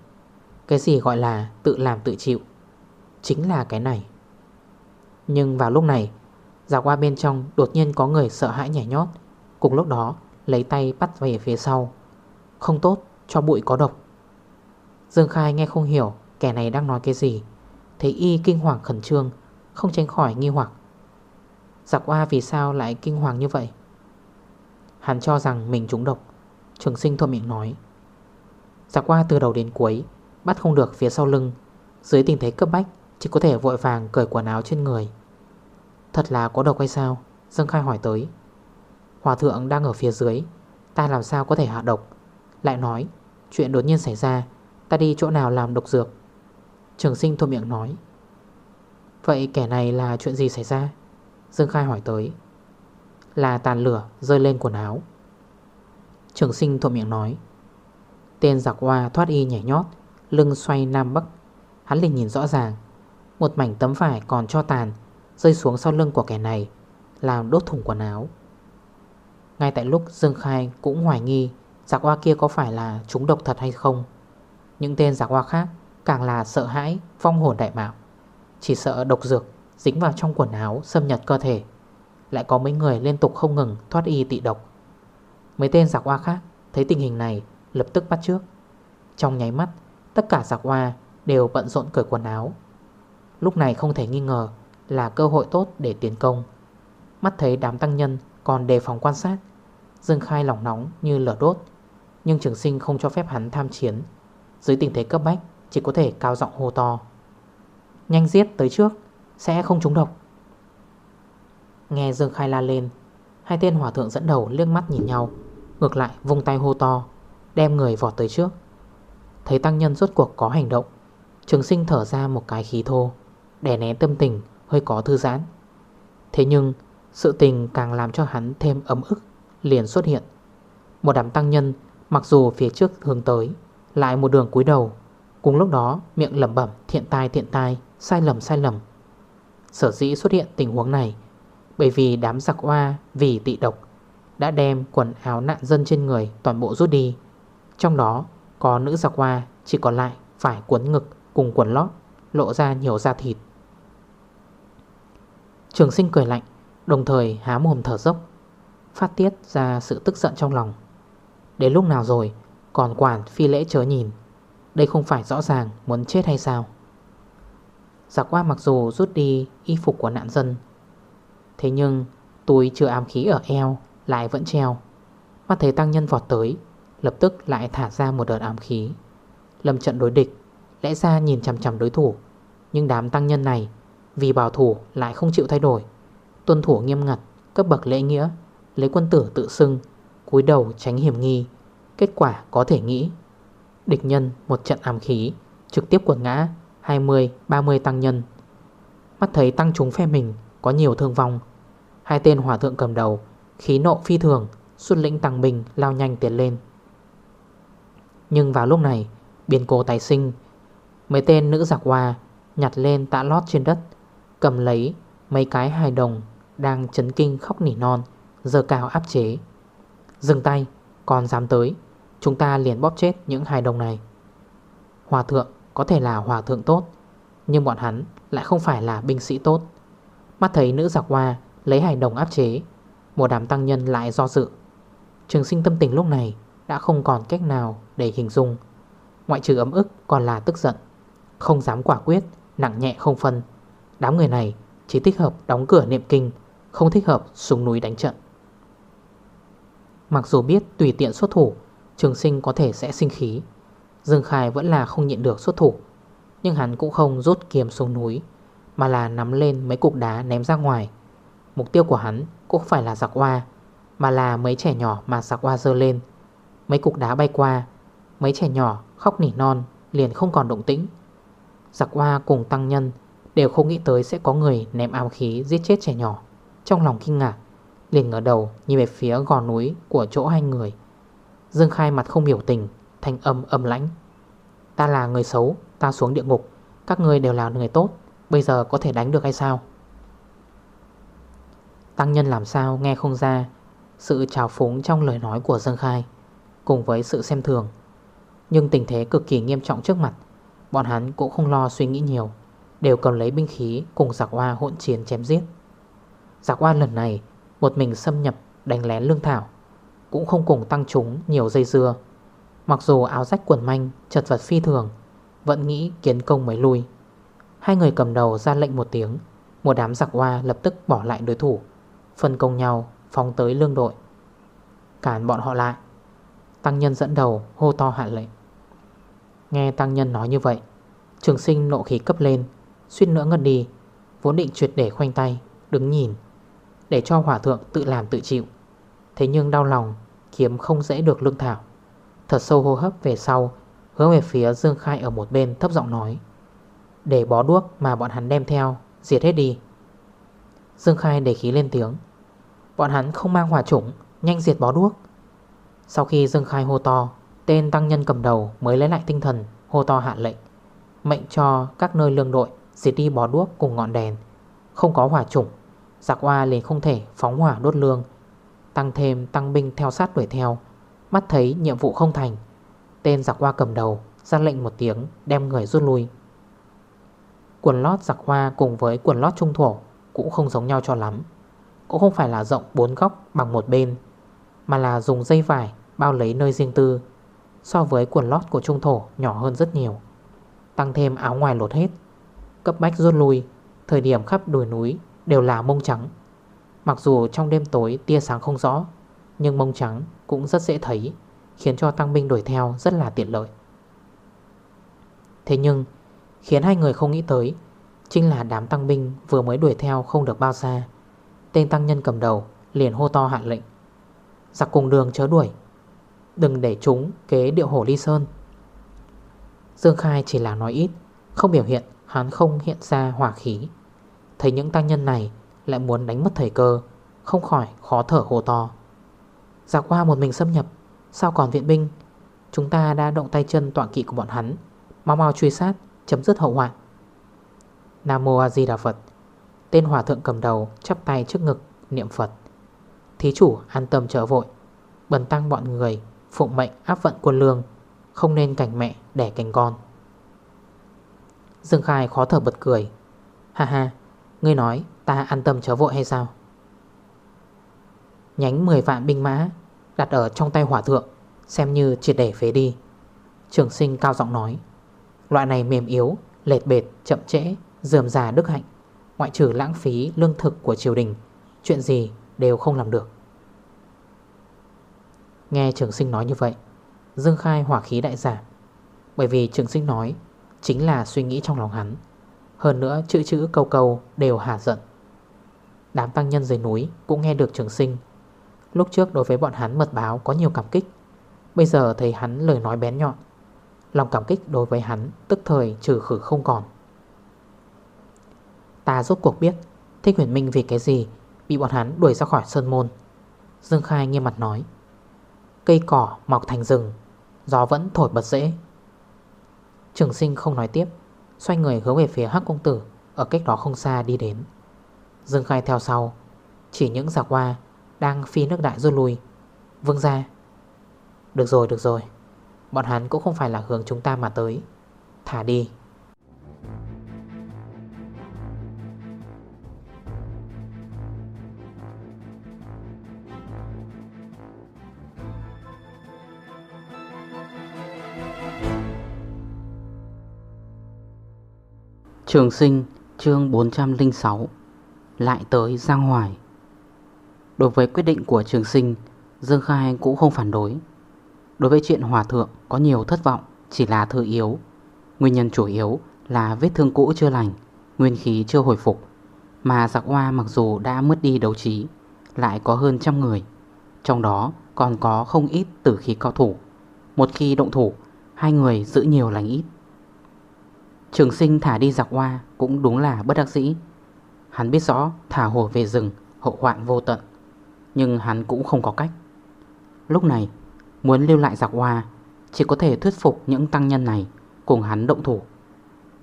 Cái gì gọi là tự làm tự chịu? Chính là cái này. Nhưng vào lúc này Giặc qua bên trong, đột nhiên có người sợ hãi nhảy nhót. Cùng lúc đó, lấy tay bắt về phía sau. Không tốt, cho bụi có độc. Dương Khai nghe không hiểu, Kẻ này đang nói cái gì. Thấy y kinh hoàng khẩn trương, Không tránh khỏi nghi hoặc. Giặc qua vì sao lại kinh hoàng như vậy? Hắn cho rằng mình trúng độc. Trường sinh thuộc miệng nói. Giặc qua từ đầu đến cuối, Bắt không được phía sau lưng. Dưới tình thế cấp bách, Chỉ có thể vội vàng cởi quần áo trên người. Thật là có độc hay sao? Dương Khai hỏi tới. Hòa thượng đang ở phía dưới. Ta làm sao có thể hạ độc? Lại nói, Chuyện đột nhiên xảy ra. Ta đi chỗ nào làm độc dược? Trường sinh thuộc miệng nói. Vậy kẻ này là chuyện gì xảy ra? Dương Khai hỏi tới. Là tàn lửa, rơi lên quần áo. Trường sinh thuộc miệng nói. Tên giặc hoa thoát y nhảy nhót, Lưng xoay nam bắc. Hắn liền nhìn rõ ràng. Một mảnh tấm vải còn cho tàn Rơi xuống sau lưng của kẻ này, Làm đốt thủng quần áo. Ngay tại lúc Dương Khai cũng hoài nghi Giặc hoa kia có phải là chúng độc thật hay không, Những tên giặc hoa khác Càng là sợ hãi Phong hồn đại mạo. Chỉ sợ độc dược Dính vào trong quần áo xâm nhật cơ thể, Lại có mấy người liên tục không ngừng thoát y tị độc. Mấy tên giặc hoa khác Thấy tình hình này lập tức bắt trước Trong nháy mắt, Tất cả giặc hoa đều bận rộn cởi quần áo. Lúc này không thể nghi ngờ là cơ hội tốt để tiến công. Mắt thấy đám tăng nhân còn đề phòng quan sát, Dương khai lòng nóng như lửa đốt. Nhưng trường sinh không cho phép hắn tham chiến. Dưới tình thế cấp bách, Chỉ có thể cao giọng hô to. Nhanh giết tới trước, sẽ không trúng độc. Nghe Dương Khai la lên, Hai tên hỏa thượng dẫn đầu liếc mắt nhìn nhau, Ngược lại vung tay hô to, Đem người vọt tới trước. Thấy tăng nhân rốt cuộc có hành động, Trường sinh thở ra một cái khí thô, Đè nén tâm tình hơi có thư giãn. Thế nhưng, Sự tình càng làm cho hắn thêm ấm ức, Liền xuất hiện. Một đám tăng nhân, mặc dù phía trước hướng tới, Lại một đường cúi đầu, Cùng lúc đó miệng lẩm bẩm thiện tai thiện tai, Sai lầm sai lầm. Sở dĩ xuất hiện tình huống này, Bởi vì đám giặc hoa vì tị độc Đã đem quần áo nạn dân trên người toàn bộ rút đi. Trong đó, có nữ giặc hoa chỉ còn lại phải cuốn ngực cùng quần lót, Lộ ra nhiều da thịt. Trường sinh cười lạnh, Đồng thời há mồm thở dốc, Phát tiết ra sự tức giận trong lòng. Đến lúc nào rồi, Còn quản phi lễ chớ nhìn, Đây không phải rõ ràng muốn chết hay sao? Giả qua mặc dù rút đi y phục của nạn dân, Thế nhưng túi chưa ám khí ở eo lại vẫn treo. Mắt thấy tăng nhân vọt tới, Lập tức lại thả ra một đợt ám khí. Lâm trận đối địch, Lẽ ra nhìn chằm chằm đối thủ, Nhưng đám tăng nhân này vì bảo thủ lại không chịu thay đổi. Tuân thủ nghiêm ngặt, Cấp bậc lễ nghĩa, Lấy quân tử tự xưng, cúi đầu tránh hiểm nghi. Kết quả có thể nghĩ, Địch nhân một trận ám khí, Trực tiếp quật ngã 20-30 tăng nhân. Mắt thấy tăng chúng phe mình Có nhiều thương vong, Hai tên hỏa thượng cầm đầu, Khí nộ phi thường, Xuất lĩnh tăng bình lao nhanh tiến lên. Nhưng vào lúc này, biến cố tái sinh, Mấy tên nữ giặc hoa Nhặt lên tạ lót trên đất Cầm lấy mấy cái hài đồng Đang chấn kinh khóc nỉ non Giờ cao áp chế. Dừng tay, còn dám tới, Chúng ta liền bóp chết những hài đồng này. Hòa thượng, có thể là hòa thượng tốt, Nhưng bọn hắn lại không phải là binh sĩ tốt. Mắt thấy nữ giặc hoa Lấy hài đồng áp chế, Một đám tăng nhân lại do dự. Trường sinh tâm tình lúc này Đã không còn cách nào để hình dung. Ngoại trừ ấm ức còn là tức giận, Không dám quả quyết, Nặng nhẹ không phân. Đám người này chỉ thích hợp đóng cửa niệm kinh, Không thích hợp xuống núi đánh trận. Mặc dù biết tùy tiện xuất thủ, Trường sinh có thể sẽ sinh khí. Dương Khai vẫn là không nhịn được xuất thủ, Nhưng hắn cũng không rút kiếm xuống núi, Mà là nắm lên mấy cục đá ném ra ngoài. Mục tiêu của hắn cũng phải là giặc hoa Mà là mấy trẻ nhỏ mà giặc hoa dơ lên. Mấy cục đá bay qua, Mấy trẻ nhỏ khóc nỉ non, Liền không còn động tĩnh. Giặc hoa cùng tăng nhân Đều không nghĩ tới sẽ có người ném áo khí giết chết trẻ nhỏ. Trong lòng kinh ngạc, Liền ngỡ đầu nhìn về phía gò núi của chỗ hai người. Dương Khai mặt không biểu tình, Thanh âm âm lãnh. Ta là người xấu, Ta xuống địa ngục, Các người đều là người tốt, Bây giờ có thể đánh được hay sao? Tăng nhân làm sao nghe không ra Sự trào phúng trong lời nói của Dương Khai, Cùng với sự xem thường. Nhưng tình thế cực kỳ nghiêm trọng trước mặt, Bọn hắn cũng không lo suy nghĩ nhiều. Đều cầm lấy binh khí Cùng giặc hoa hỗn chiến chém giết. Giặc hoa lần này, Một mình xâm nhập, đánh lén lương thảo, Cũng không cùng tăng chúng nhiều dây dưa. Mặc dù áo rách quần manh, Chật vật phi thường, Vẫn nghĩ kiến công mới lui. Hai người cầm đầu ra lệnh một tiếng, Một đám giặc hoa lập tức bỏ lại đối thủ, Phân công nhau phóng tới lương đội. Cản bọn họ lại. Tăng nhân dẫn đầu hô to hạ lệnh. Nghe tăng nhân nói như vậy, Trường sinh nộ khí cấp lên Suýt nữa ngất đi. Vốn định truyệt để khoanh tay, Đứng nhìn, Để cho hỏa thượng tự làm tự chịu. Thế nhưng đau lòng, Kiếm không dễ được lương thảo. Thật sâu hô hấp về sau, Hướng về phía Dương Khai ở một bên thấp giọng nói, Để bó đuốc mà bọn hắn đem theo, Diệt hết đi. Dương Khai để khí lên tiếng, Bọn hắn không mang hỏa chủng, Nhanh diệt bó đuốc. Sau khi Dương Khai hô to, Tên tăng nhân cầm đầu mới lấy lại tinh thần, Hô to hạ lệnh, Mệnh cho các nơi lương đội Diệt đi bó đuốc cùng ngọn đèn. Không có hỏa chủng. Giặc hoa liền không thể phóng hỏa đốt lương. Tăng thêm tăng binh theo sát đuổi theo. Mắt thấy nhiệm vụ không thành. Tên giặc hoa cầm đầu, ra lệnh một tiếng, đem người rút lui. Quần lót giặc hoa cùng với quần lót trung thổ Cũng không giống nhau cho lắm. Cũng không phải là rộng bốn góc bằng một bên, Mà là dùng dây vải bao lấy nơi riêng tư, So với quần lót của trung thổ nhỏ hơn rất nhiều. Tăng thêm áo ngoài lột hết Cấp bách rút lui. Thời điểm khắp đồi núi đều là mông trắng. Mặc dù trong đêm tối tia sáng không rõ, Nhưng mông trắng cũng rất dễ thấy, Khiến cho tăng binh đuổi theo rất là tiện lợi. Thế nhưng, Khiến hai người không nghĩ tới Chính là đám tăng binh vừa mới đuổi theo không được bao xa. Tên tăng nhân cầm đầu Liền hô to hạ lệnh. Giặc cùng đường chớ đuổi, Đừng để chúng kế điệu hổ ly sơn. Dương Khai chỉ là nói ít, Không biểu hiện hắn không hiện ra hỏa khí. Thấy những tăng nhân này, Lại muốn đánh mất thời cơ, Không khỏi khó thở hồ to. Giả qua một mình xâm nhập, Sao còn viện binh? Chúng ta đã động tay chân tọa kỵ của bọn hắn, Mau mau truy sát, chấm dứt hậu hoạn. Nam Mô A Di Đà Phật, Tên hòa thượng cầm đầu chắp tay trước ngực niệm Phật. Thí chủ an tâm trở vội, Bần tăng bọn người Phụng mệnh áp vận quân lương, Không nên cảnh mẹ đẻ cảnh con. Dương Khai khó thở bật cười. Ha ha Ngươi nói ta an tâm chớ vội hay sao? Nhánh 10 vạn binh mã Đặt ở trong tay hỏa thượng Xem như triệt để phế đi. Trường sinh cao giọng nói Loại này mềm yếu, lệch bệt, chậm trễ Dườm già đức hạnh Ngoại trừ lãng phí lương thực của triều đình Chuyện gì đều không làm được. Nghe trường sinh nói như vậy Dương Khai hỏa khí đại giảm Bởi vì trường sinh nói Chính là suy nghĩ trong lòng hắn. Hơn nữa, chữ chữ câu câu đều hạ giận. Đám tăng nhân dưới núi Cũng nghe được trường sinh. Lúc trước đối với bọn hắn mật báo có nhiều cảm kích. Bây giờ thấy hắn lời nói bén nhọn. Lòng cảm kích đối với hắn Tức thời trừ khử không còn. Ta rốt cuộc biết Thích huyền minh vì cái gì Bị bọn hắn đuổi ra khỏi sơn môn. Dương Khai nghiêm mặt nói. Cây cỏ mọc thành rừng, Gió vẫn thổi bật dễ. Trường sinh không nói tiếp, Xoay người hướng về phía hắc công tử, Ở cách đó không xa đi đến. Dương Khai theo sau, Chỉ những giặc hoa đang phi nước đại rút lui. Vương ra Được rồi được rồi. Bọn hắn cũng không phải là hướng chúng ta mà tới. Thả đi. Trường sinh, chương 406 Lại tới Giang Hoài. Đối với quyết định của trường sinh, Dương Khai cũng không phản đối. Đối với chuyện hòa thượng có nhiều thất vọng, Chỉ là thư yếu. Nguyên nhân chủ yếu là vết thương cũ chưa lành, Nguyên khí chưa hồi phục, Mà giặc hoa mặc dù đã mất đi đấu trí, Lại có hơn trăm người. Trong đó còn có không ít tử khí cao thủ. Một khi động thủ, Hai người giữ nhiều lành ít. Trường sinh thả đi giặc hoa cũng đúng là bất đắc dĩ. Hắn biết rõ thả hổ về rừng, hậu hoạn vô tận, Nhưng hắn cũng không có cách. Lúc này, muốn lưu lại giặc hoa, Chỉ có thể thuyết phục những tăng nhân này cùng hắn động thủ.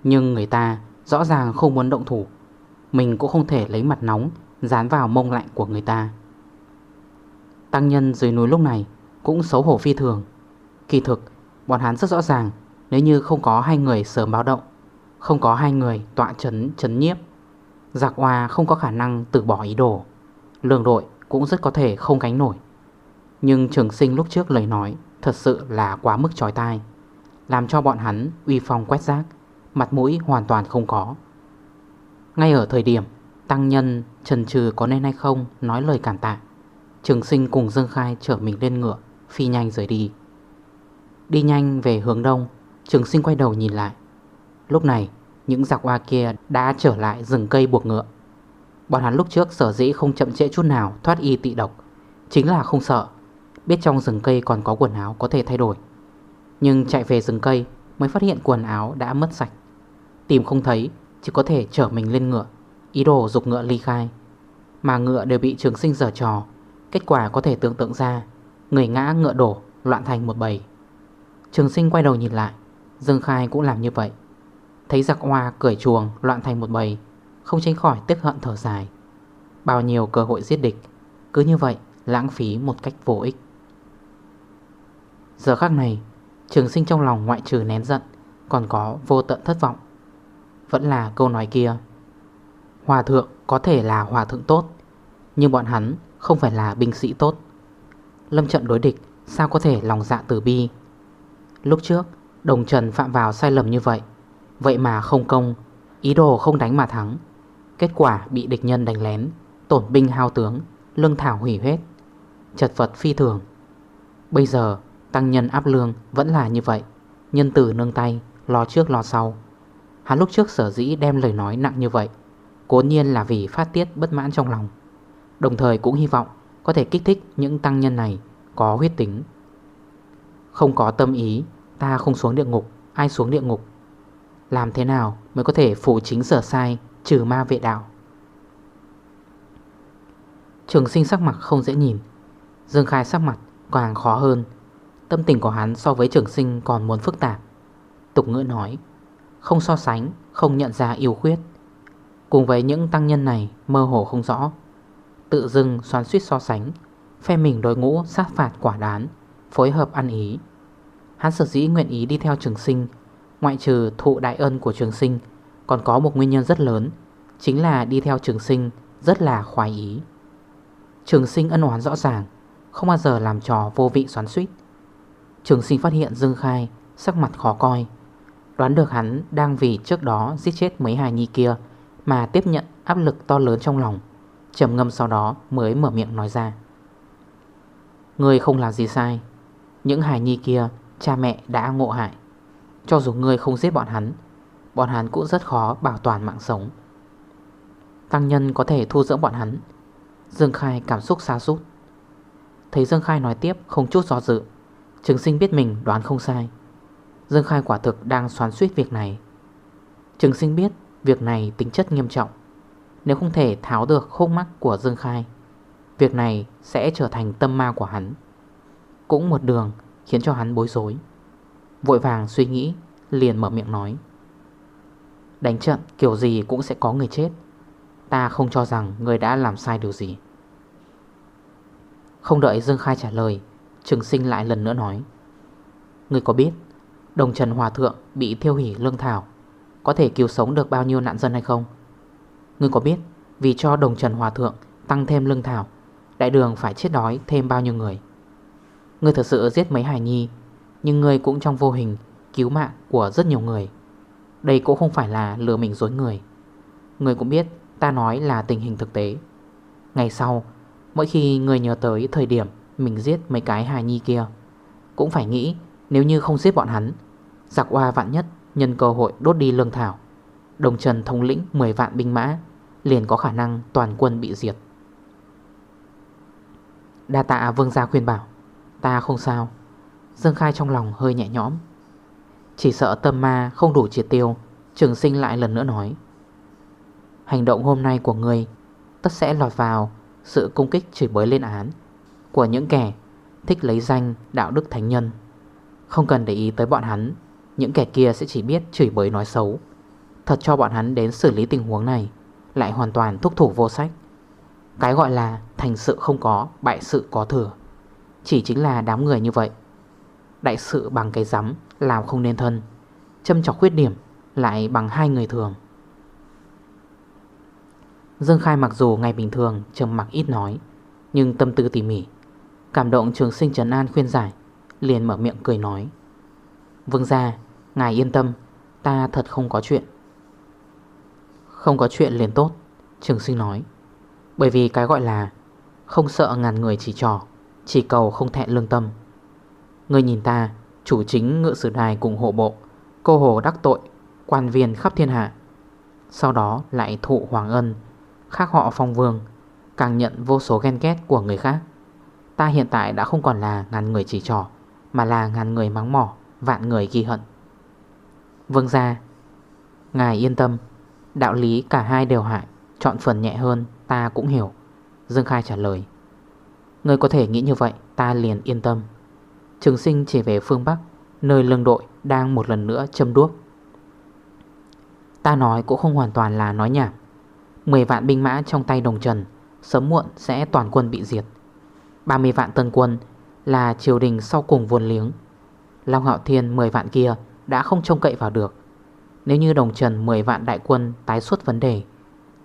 Nhưng người ta rõ ràng không muốn động thủ. Mình cũng không thể lấy mặt nóng, Dán vào mông lạnh của người ta. Tăng nhân dưới núi lúc này Cũng xấu hổ phi thường. Kỳ thực, bọn hắn rất rõ ràng, Nếu như không có hai người sớm báo động không có hai người tọa chấn chấn nhiếp. Giặc hoa không có khả năng từ bỏ ý đồ. Lường đội cũng rất có thể không gánh nổi. Nhưng trường sinh lúc trước lời nói Thật sự là quá mức trói tai, Làm cho bọn hắn uy phong quét rác, Mặt mũi hoàn toàn không có. Ngay ở thời điểm Tăng nhân trần trừ có nên hay không Nói lời cảm tạ, Trường sinh cùng Dương Khai trở mình lên ngựa, Phi nhanh rời đi. Đi nhanh về hướng đông, Trường sinh quay đầu nhìn lại. Lúc này, những giặc hoa kia đã trở lại rừng cây buộc ngựa. Bọn hắn lúc trước sở dĩ không chậm trễ chút nào thoát y tị độc, Chính là không sợ, Biết trong rừng cây còn có quần áo có thể thay đổi. Nhưng chạy về rừng cây mới phát hiện quần áo đã mất sạch. Tìm không thấy, Chỉ có thể chở mình lên ngựa, Ý đồ dục ngựa ly khai. Mà ngựa đều bị trường sinh dở trò, Kết quả có thể tưởng tượng ra, Người ngã ngựa đổ, loạn thành một bầy. Trường sinh quay đầu nhìn lại, Dương Khai cũng làm như vậy. Thấy giặc hoa cởi chuồng loạn thành một bầy, Không tránh khỏi tức hận thở dài. Bao nhiêu cơ hội giết địch, Cứ như vậy lãng phí một cách vô ích. Giờ khác này, Trường sinh trong lòng ngoại trừ nén giận, Còn có vô tận thất vọng. Vẫn là câu nói kia, Hòa thượng có thể là hòa thượng tốt, Nhưng bọn hắn không phải là binh sĩ tốt. Lâm trận đối địch Sao có thể lòng dạ từ bi? Lúc trước, Đồng Trần phạm vào sai lầm như vậy Vậy mà không công, Ý đồ không đánh mà thắng. Kết quả bị địch nhân đánh lén, Tổn binh hao tướng, Lương thảo hủy hết. Chật vật phi thường. Bây giờ, tăng nhân áp lương vẫn là như vậy. Nhân tử nương tay, Lo trước lo sau. Hắn lúc trước sở dĩ đem lời nói nặng như vậy, Cố nhiên là vì phát tiết bất mãn trong lòng. Đồng thời cũng hy vọng Có thể kích thích những tăng nhân này Có huyết tính. Không có tâm ý, Ta không xuống địa ngục, Ai xuống địa ngục? Làm thế nào mới có thể phủ chính sở sai, Trừ ma vệ đạo? Trường sinh sắc mặt không dễ nhìn. Dương khai sắc mặt càng khó hơn. Tâm tình của hắn so với trường sinh còn muốn phức tạp. Tục ngữ nói, Không so sánh, Không nhận ra yêu khuyết. Cùng với những tăng nhân này mơ hồ không rõ. Tự dưng xoắn suýt so sánh, Phe mình đối ngũ sát phạt quả đán, Phối hợp ăn ý. Hắn sở dĩ nguyện ý đi theo trường sinh Ngoại trừ thụ đại ân của trường sinh, Còn có một nguyên nhân rất lớn, Chính là đi theo trường sinh Rất là khoái ý. Trường sinh ân oán rõ ràng, Không bao giờ làm trò vô vị xoắn suýt Trường sinh phát hiện Dương Khai Sắc mặt khó coi, Đoán được hắn đang vì trước đó giết chết mấy hài nhi kia Mà tiếp nhận áp lực to lớn trong lòng, trầm ngâm sau đó mới mở miệng nói ra. Người không làm gì sai, Những hài nhi kia Cha mẹ đã ngộ hại. Cho dù ngươi không giết bọn hắn Bọn hắn cũng rất khó bảo toàn mạng sống. Tăng nhân có thể thu dưỡng bọn hắn. Dương Khai cảm xúc xa sút. Thấy Dương Khai nói tiếp, không chút do dự. Trường sinh biết mình đoán không sai. Dương Khai quả thực đang xoắn suýt việc này. Trường sinh biết, Việc này tính chất nghiêm trọng. Nếu không thể tháo được khúc mắc của Dương Khai, Việc này sẽ trở thành tâm ma của hắn. Cũng một đường khiến cho hắn bối rối. Vội vàng suy nghĩ, Liền mở miệng nói. Đánh trận, kiểu gì cũng sẽ có người chết. Ta không cho rằng người đã làm sai điều gì. Không đợi Dương Khai trả lời, Trường sinh lại lần nữa nói. Người có biết, Đồng Trần Hòa Thượng bị thiêu hủy lương thảo, Có thể cứu sống được bao nhiêu nạn dân hay không? Người có biết, Vì cho Đồng Trần Hòa Thượng tăng thêm lương thảo, Đại đường phải chết đói thêm bao nhiêu người? Người thật sự giết mấy hài nhi nhưng người cũng trong vô hình Cứu mạng của rất nhiều người. Đây cũng không phải là lừa mình dối người. Người cũng biết, ta nói là tình hình thực tế. Ngày sau, Mỗi khi người nhớ tới thời điểm Mình giết mấy cái hài nhi kia, Cũng phải nghĩ nếu như không giết bọn hắn, Giặc hoa vạn nhất nhân cơ hội đốt đi lương thảo, Đồng Trần thống lĩnh 10 vạn binh mã, Liền có khả năng toàn quân bị diệt. Đa tạ vương gia khuyên bảo. Ta không sao. Dương Khai trong lòng hơi nhẹ nhõm. Chỉ sợ tâm ma không đủ triệt tiêu, Trường sinh lại lần nữa nói. Hành động hôm nay của người Tất sẽ lọt vào Sự công kích chửi bới lên án Của những kẻ thích lấy danh đạo đức thánh nhân. Không cần để ý tới bọn hắn, Những kẻ kia sẽ chỉ biết chửi bới nói xấu. Thật cho bọn hắn đến xử lý tình huống này, Lại hoàn toàn thúc thủ vô sách. Cái gọi là thành sự không có, Bại sự có thừa. Chỉ chính là đám người như vậy. Đại sự bằng cái rắm Làm không nên thân. Châm chọc khuyết điểm Lại bằng hai người thường. Dương Khai mặc dù ngày bình thường trầm mặc ít nói Nhưng tâm tư tỉ mỉ. Cảm động trường sinh Trần An khuyên giải Liền mở miệng cười nói. Vương ra, ngài yên tâm Ta thật không có chuyện. Không có chuyện liền tốt Trường sinh nói. Bởi vì cái gọi là Không sợ ngàn người chỉ trò Chỉ cầu không thẹn lương tâm. Người nhìn ta, Chủ chính ngựa sử đài cùng hộ bộ, Cô hồ đắc tội, Quan viên khắp thiên hạ. Sau đó lại thụ hoàng ân Khác họ phong vương, Càng nhận vô số ghen ghét của người khác. Ta hiện tại đã không còn là ngàn người chỉ trò Mà là ngàn người mắng mỏ, Vạn người ghi hận. Vương ra Ngài yên tâm, Đạo lý cả hai đều hại, Chọn phần nhẹ hơn, ta cũng hiểu. Dương Khai trả lời Người có thể nghĩ như vậy, ta liền yên tâm. Trường sinh chỉ về phương Bắc, Nơi lương đội đang một lần nữa châm đuốc. Ta nói cũng không hoàn toàn là nói nhảm. 10 vạn binh mã trong tay đồng trần, Sớm muộn sẽ toàn quân bị diệt. 30 vạn tân quân Là triều đình sau cùng vuồn liếng. Long Hạo Thiên 10 vạn kia Đã không trông cậy vào được. Nếu như đồng trần 10 vạn đại quân tái xuất vấn đề,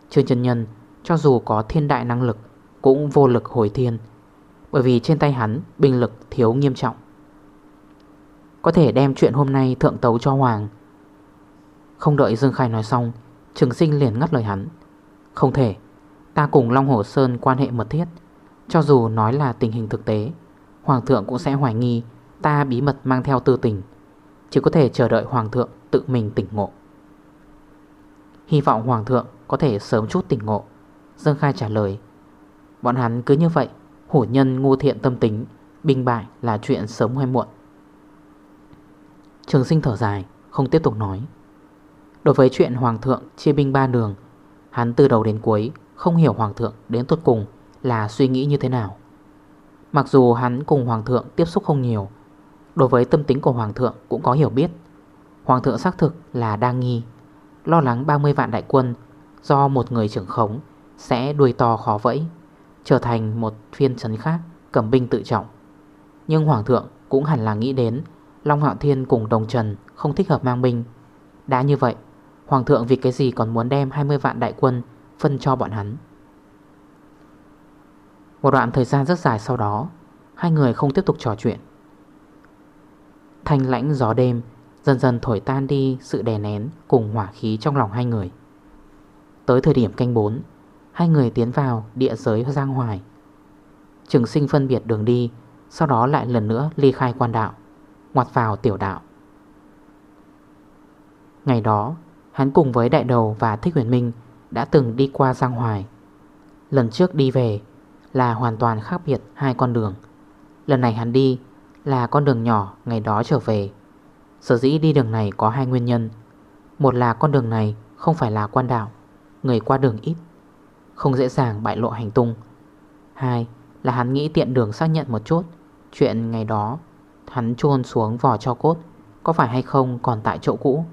Trương Trần Nhân Cho dù có thiên đại năng lực Cũng vô lực hồi thiên, Bởi vì trên tay hắn binh lực thiếu nghiêm trọng. Có thể đem chuyện hôm nay thượng tấu cho Hoàng. Không đợi Dương Khai nói xong, Trường sinh liền ngắt lời hắn. Không thể, Ta cùng Long Hồ Sơn quan hệ mật thiết. Cho dù nói là tình hình thực tế, Hoàng thượng cũng sẽ hoài nghi Ta bí mật mang theo tư tình. Chỉ có thể chờ đợi Hoàng thượng tự mình tỉnh ngộ. Hy vọng Hoàng thượng có thể sớm chút tỉnh ngộ. Dương Khai trả lời, Bọn hắn cứ như vậy Hổ nhân ngu thiện tâm tính, Bình bại là chuyện sớm hay muộn. Trường sinh thở dài, Không tiếp tục nói. Đối với chuyện Hoàng thượng chia binh ba đường, Hắn từ đầu đến cuối không hiểu Hoàng thượng đến tốt cùng là suy nghĩ như thế nào. Mặc dù hắn cùng Hoàng thượng tiếp xúc không nhiều, Đối với tâm tính của Hoàng thượng cũng có hiểu biết. Hoàng thượng xác thực là đang nghi, Lo lắng 30 vạn đại quân Do một người trưởng khống Sẽ đuôi to khó vẫy, Trở thành một phiên trấn khác Cầm binh tự trọng. Nhưng Hoàng thượng cũng hẳn là nghĩ đến Long Hạo Thiên cùng Đồng Trần Không thích hợp mang binh. Đã như vậy, Hoàng thượng vì cái gì còn muốn đem 20 vạn đại quân Phân cho bọn hắn? Một đoạn thời gian rất dài sau đó, Hai người không tiếp tục trò chuyện. Thanh lãnh gió đêm Dần dần thổi tan đi sự đè nén Cùng hỏa khí trong lòng hai người. Tới thời điểm canh 4 Hai người tiến vào địa giới Giang Hoài. Trường sinh phân biệt đường đi, Sau đó lại lần nữa ly khai quan đạo. Ngoặt vào tiểu đạo. Ngày đó, Hắn cùng với đại đầu và thích huyền minh Đã từng đi qua Giang Hoài. Lần trước đi về Là hoàn toàn khác biệt hai con đường. Lần này hắn đi Là con đường nhỏ ngày đó trở về. Sở dĩ đi đường này có hai nguyên nhân. Một là con đường này không phải là quan đạo, Người qua đường ít, Không dễ dàng bại lộ hành tung. Hai là hắn nghĩ tiện đường xác nhận một chút Chuyện ngày đó Hắn chôn xuống vỏ cho cốt, Có phải hay không còn tại chỗ cũ?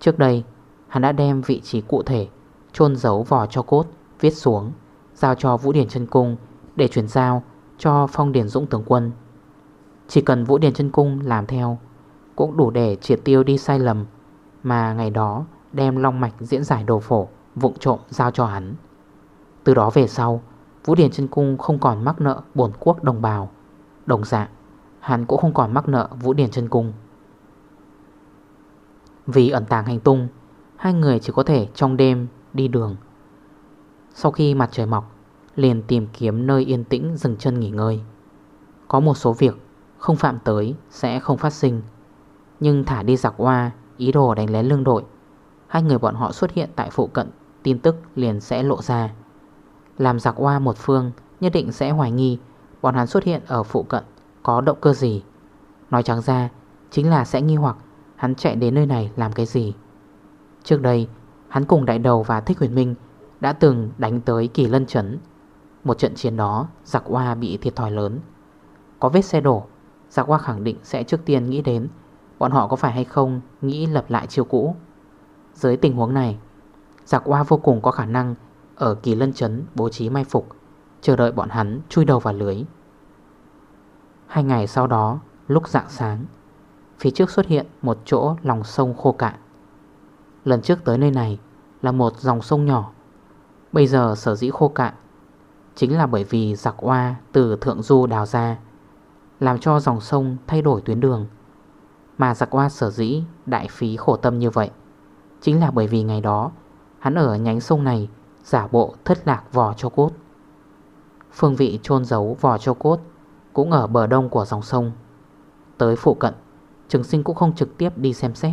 Trước đây, Hắn đã đem vị trí cụ thể, chôn giấu vỏ cho cốt, Viết xuống, Giao cho Vũ Điển chân Cung Để chuyển giao cho Phong Điển Dũng tướng quân. Chỉ cần Vũ Điển chân Cung làm theo, Cũng đủ để triệt tiêu đi sai lầm, Mà ngày đó đem long mạch diễn giải đồ phổ, Vụng trộm giao cho hắn. Từ đó về sau, Vũ Điển chân Cung không còn mắc nợ bổn quốc đồng bào, Đồng dạng Hắn cũng không còn mắc nợ Vũ Điển chân Cung. Vì ẩn tàng hành tung, Hai người chỉ có thể trong đêm đi đường. Sau khi mặt trời mọc, Liền tìm kiếm nơi yên tĩnh dừng chân nghỉ ngơi. Có một số việc Không phạm tới sẽ không phát sinh, Nhưng thả đi giặc hoa Ý đồ đánh lén lương đội, Hai người bọn họ xuất hiện tại phụ cận, Tin tức liền sẽ lộ ra. Làm giặc hoa một phương, Nhất định sẽ hoài nghi Bọn hắn xuất hiện ở phụ cận có động cơ gì? Nói trắng ra, Chính là sẽ nghi hoặc Hắn chạy đến nơi này làm cái gì. Trước đây, Hắn cùng đại đầu và thích huyền minh Đã từng đánh tới kỳ lân chấn Một trận chiến đó, Giặc hoa bị thiệt thòi lớn. Có vết xe đổ, Giặc hoa khẳng định sẽ trước tiên nghĩ đến Bọn họ có phải hay không nghĩ lập lại chiêu cũ. Dưới tình huống này, Giặc hoa vô cùng có khả năng Ở kỳ lân chấn bố trí mai phục, Chờ đợi bọn hắn chui đầu vào lưới. Hai ngày sau đó, Lúc dạng sáng, Phía trước xuất hiện một chỗ lòng sông khô cạn. Lần trước tới nơi này Là một dòng sông nhỏ. Bây giờ sở dĩ khô cạn Chính là bởi vì giặc oa từ thượng du đào ra, Làm cho dòng sông thay đổi tuyến đường. Mà giặc oa sở dĩ đại phí khổ tâm như vậy Chính là bởi vì ngày đó Hắn ở nhánh sông này Giả bộ thất lạc vò cho cốt. Phương vị chôn giấu vò cho cốt cũng ở bờ đông của dòng sông. Tới phụ cận, Trường sinh cũng không trực tiếp đi xem xét,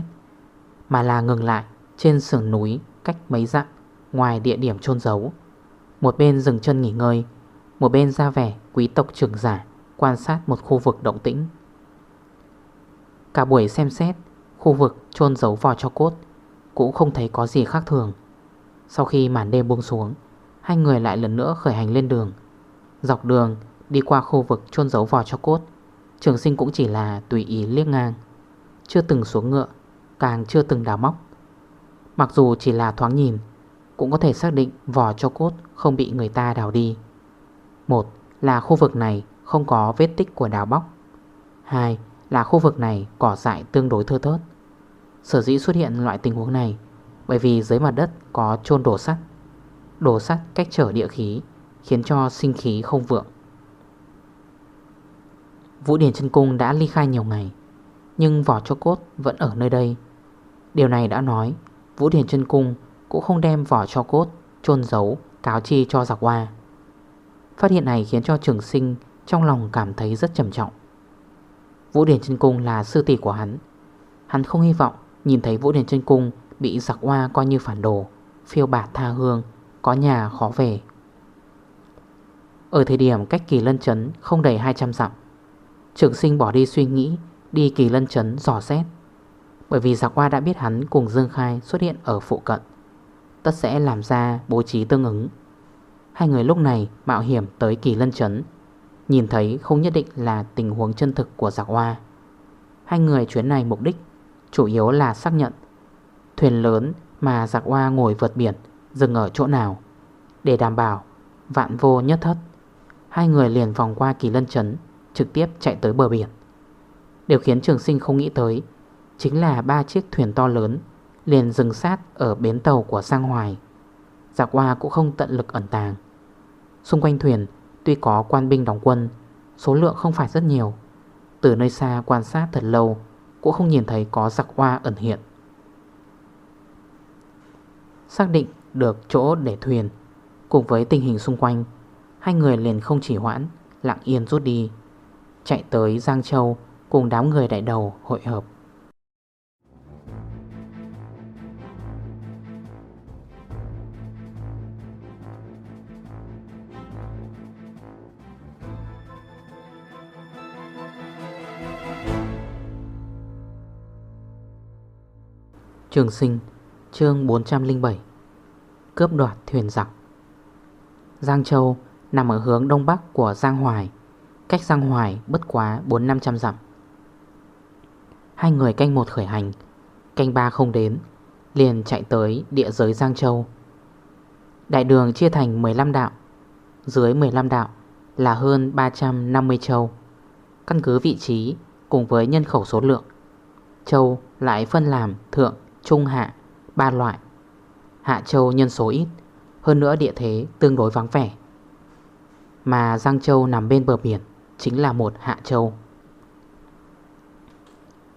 Mà là ngừng lại Trên sườn núi cách mấy dặm, Ngoài địa điểm chôn giấu. Một bên dừng chân nghỉ ngơi, Một bên ra vẻ quý tộc trưởng giả Quan sát một khu vực động tĩnh. Cả buổi xem xét, Khu vực chôn giấu vò cho cốt Cũng không thấy có gì khác thường. Sau khi màn đêm buông xuống, Hai người lại lần nữa khởi hành lên đường, Dọc đường đi qua khu vực chôn giấu vỏ cho cốt. Trường sinh cũng chỉ là tùy ý liếc ngang. Chưa từng xuống ngựa, Càng chưa từng đào móc. Mặc dù chỉ là thoáng nhìn, Cũng có thể xác định vỏ cho cốt Không bị người ta đào đi. Một là khu vực này Không có vết tích của đào bóc Hai là khu vực này cỏ dại tương đối thưa thớt. Sở dĩ xuất hiện loại tình huống này, Bởi vì dưới mặt đất có chôn đổ sắt. Đổ sắt cách trở địa khí, Khiến cho sinh khí không vượng. Vũ Điển chân Cung đã ly khai nhiều ngày, Nhưng vỏ cho cốt vẫn ở nơi đây. Điều này đã nói, Vũ Điển chân Cung cũng không đem vỏ cho cốt, chôn giấu, cáo chi cho giặc hoa. Phát hiện này khiến cho trường sinh Trong lòng cảm thấy rất trầm trọng. Vũ Điển chân Cung là sư tỷ của hắn. Hắn không hy vọng Nhìn thấy Vũ Điển chân Cung Bị giặc hoa coi như phản đồ, Phiêu bạt tha hương, Có nhà khó về. Ở thời điểm cách kỳ lân chấn không đầy 200 dặm Trường sinh bỏ đi suy nghĩ, Đi kỳ lân chấn, dò xét. Bởi vì giặc Qua đã biết hắn cùng Dương Khai xuất hiện ở phụ cận. Tất sẽ làm ra bố trí tương ứng. Hai người lúc này mạo hiểm tới kỳ lân chấn. Nhìn thấy không nhất định là tình huống chân thực của giặc hoa Hai người chuyến này mục đích Chủ yếu là xác nhận Thuyền lớn mà giặc hoa ngồi vượt biển Dừng ở chỗ nào. Để đảm bảo vạn vô nhất thất, Hai người liền vòng qua kỳ lân chấn. Trực tiếp chạy tới bờ biển. Điều khiến trường sinh không nghĩ tới Chính là ba chiếc thuyền to lớn Liền dừng sát ở bến tàu của sang hoài. Dạ giặc hoa cũng không tận lực ẩn tàng. Xung quanh thuyền, Tuy có quan binh đóng quân, Số lượng không phải rất nhiều. Từ nơi xa quan sát thật lâu, Cũng không nhìn thấy có dạ giặc hoa ẩn hiện. Xác định được chỗ để thuyền, Cùng với tình hình xung quanh, Hai người liền không chỉ hoãn, Lặng yên rút đi chạy tới Giang Châu cùng đám người đại đầu hội hợp. Trường sinh, chương 407 Cướp đoạt thuyền giặc Giang Châu nằm ở hướng đông bắc của Giang Hoài Cách Giang Hoài bất quá 4-500 dặm. Hai người canh một khởi hành. Canh ba không đến Liền chạy tới địa giới Giang Châu. Đại đường chia thành 15 đạo. Dưới 15 đạo là hơn 350 châu. Căn cứ vị trí cùng với nhân khẩu số lượng Châu lại phân làm thượng, trung, hạ ba loại. Hạ Châu nhân số ít Hơn nữa địa thế tương đối vắng vẻ. Mà Giang Châu nằm bên bờ biển. Chính là một Hạ Châu.